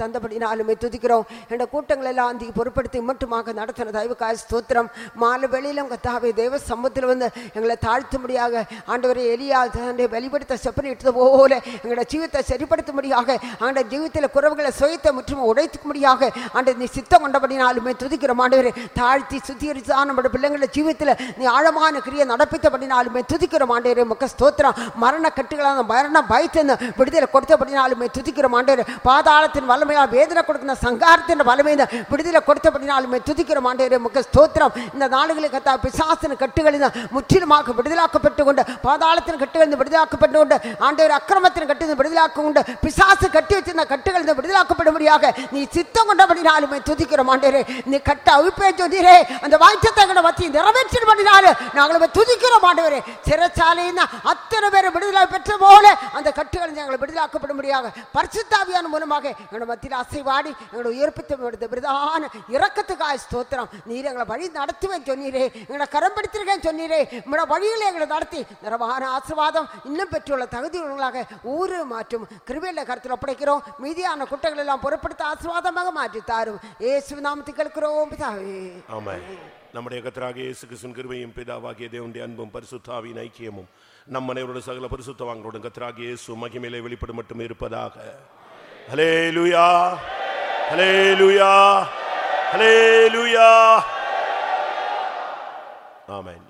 Speaker 7: நாளுமே துதிக்கிறோம் என்ற கூட்டங்கள் எல்லாம் அந்த பொருட்படுத்தி மட்டுமாக நடத்தின தயவுக்காய் ஸ்தோத்திரம் மாலை வெளியிலும் கத்தாவே தேவ சமூகத்தில் வந்து எங்களை முடியாக ஆண்டவரை எலியா தன்னை வெளிப்படுத்த செப்பனிட்டது போல எங்களோட ஜீவத்தை சரிப்படுத்தும்படியாக ஆண்ட ஜீவத்தில் குறவுகளை சுயத்தை முற்றும் முடியாக ஆண்டு நீ சித்தம் கொண்டபடினாலுமே துதிக்கிறோம் ஆண்டவரே தாழ்த்தி சுத்திகரித்து நம்மளோட பிள்ளைங்களோட ஜீவத்தில் நீ ஆழமான கிரியை நடப்பித்தபடினாலுமே துதிக்கிறோம் ஆண்டவரே முக்க ஸ்தோத்திரம் மரண கட்டுகளான மரண பயத்தின் விடுதலை கொடுத்தபடினாலுமே துதிக்கிறோம் ஆண்டவரே பாதாளத்தின் வல்லமையால் வேதனை கொடுக்கிற சங்காரத்தின் வல்லமையில விடுதலை கொடுத்தபடினாலுமே துதிக்கிறோம் ஆண்டவரே முக்க ஸ்தோத்திரம் இந்த நாடுகளுக்கு கத்தா பிசாசின கட்டுகளில் முற்றிலுமாக விடுதலாக்கப்பட்டு கொண்டு பாதாளத்தின் கட்டுகள் விடுதலாக்கப்பட்டு கொண்டு ஆண்டவர் அக்கிரமத்தின் கட்டு விடுதலாக்க கொண்டு பிசாசு கட்டி வச்சிருந்த கட்டுகள் விடுதலாக்கப்படும்படியாக நீ சித்தம் கொண்ட பண்ணாலும் துதிக்கிறோம் ஆண்டரே நீ கட்ட அவிப்பே துதிரே அந்த வாய்ச்சத்தங்களை பற்றி நிறைவேற்றி பண்ணினாலும் நாங்களும் துதிக்கிறோம் ஆண்டவரே சிறைச்சாலையின் அத்தனை பேர் விடுதலை பெற்ற போல அந்த கட்டுகளை நாங்கள் விடுதலாக்கப்படும்படியாக பரிசுத்தாவியான மூலமாக எங்களோட மத்தியில் அசைவாடி எங்களோட உயிர்ப்பித்த பிரதான இறக்கத்துக்காய் ஸ்தோத்திரம் நீர் எங்களை வழி நடத்துவேன் சொன்னீரே எங்களை கரம் பிடித்திருக்கேன் சொன்னீரே உங்களோட வழியில் எங்களை நடத்தி நிறமான ஆசிர்வாதம் இன்னும் பெற்றுள்ள தகுதியுள்ளவர்களாக ஊறு மாற்றும் கிருவியில் கருத்தில் ஒப்படைக்கிறோம் மீதியான குட்டங்கள் எல்லாம் பொருட்படுத்த ஆசிர்வாதமாக மாற்றி மாற்றி தாரும் இயேசு நாமத்தில் கேட்கிறோம் பிதாவே ஆமாம்
Speaker 2: நம்முடைய கத்தராக இயேசு கிருஷ்ணன் கிருபையும் பிதாவாகிய தேவனுடைய அன்பும் பரிசுத்தாவின் ஐக்கியமும் நம் அனைவரோட சகல பரிசுத்தவாங்களோடும் கத்தராக இயேசு மகிமையிலே வெளிப்படும் மட்டும் இருப்பதாக ஹலே லுயா ஹலே
Speaker 4: லுயா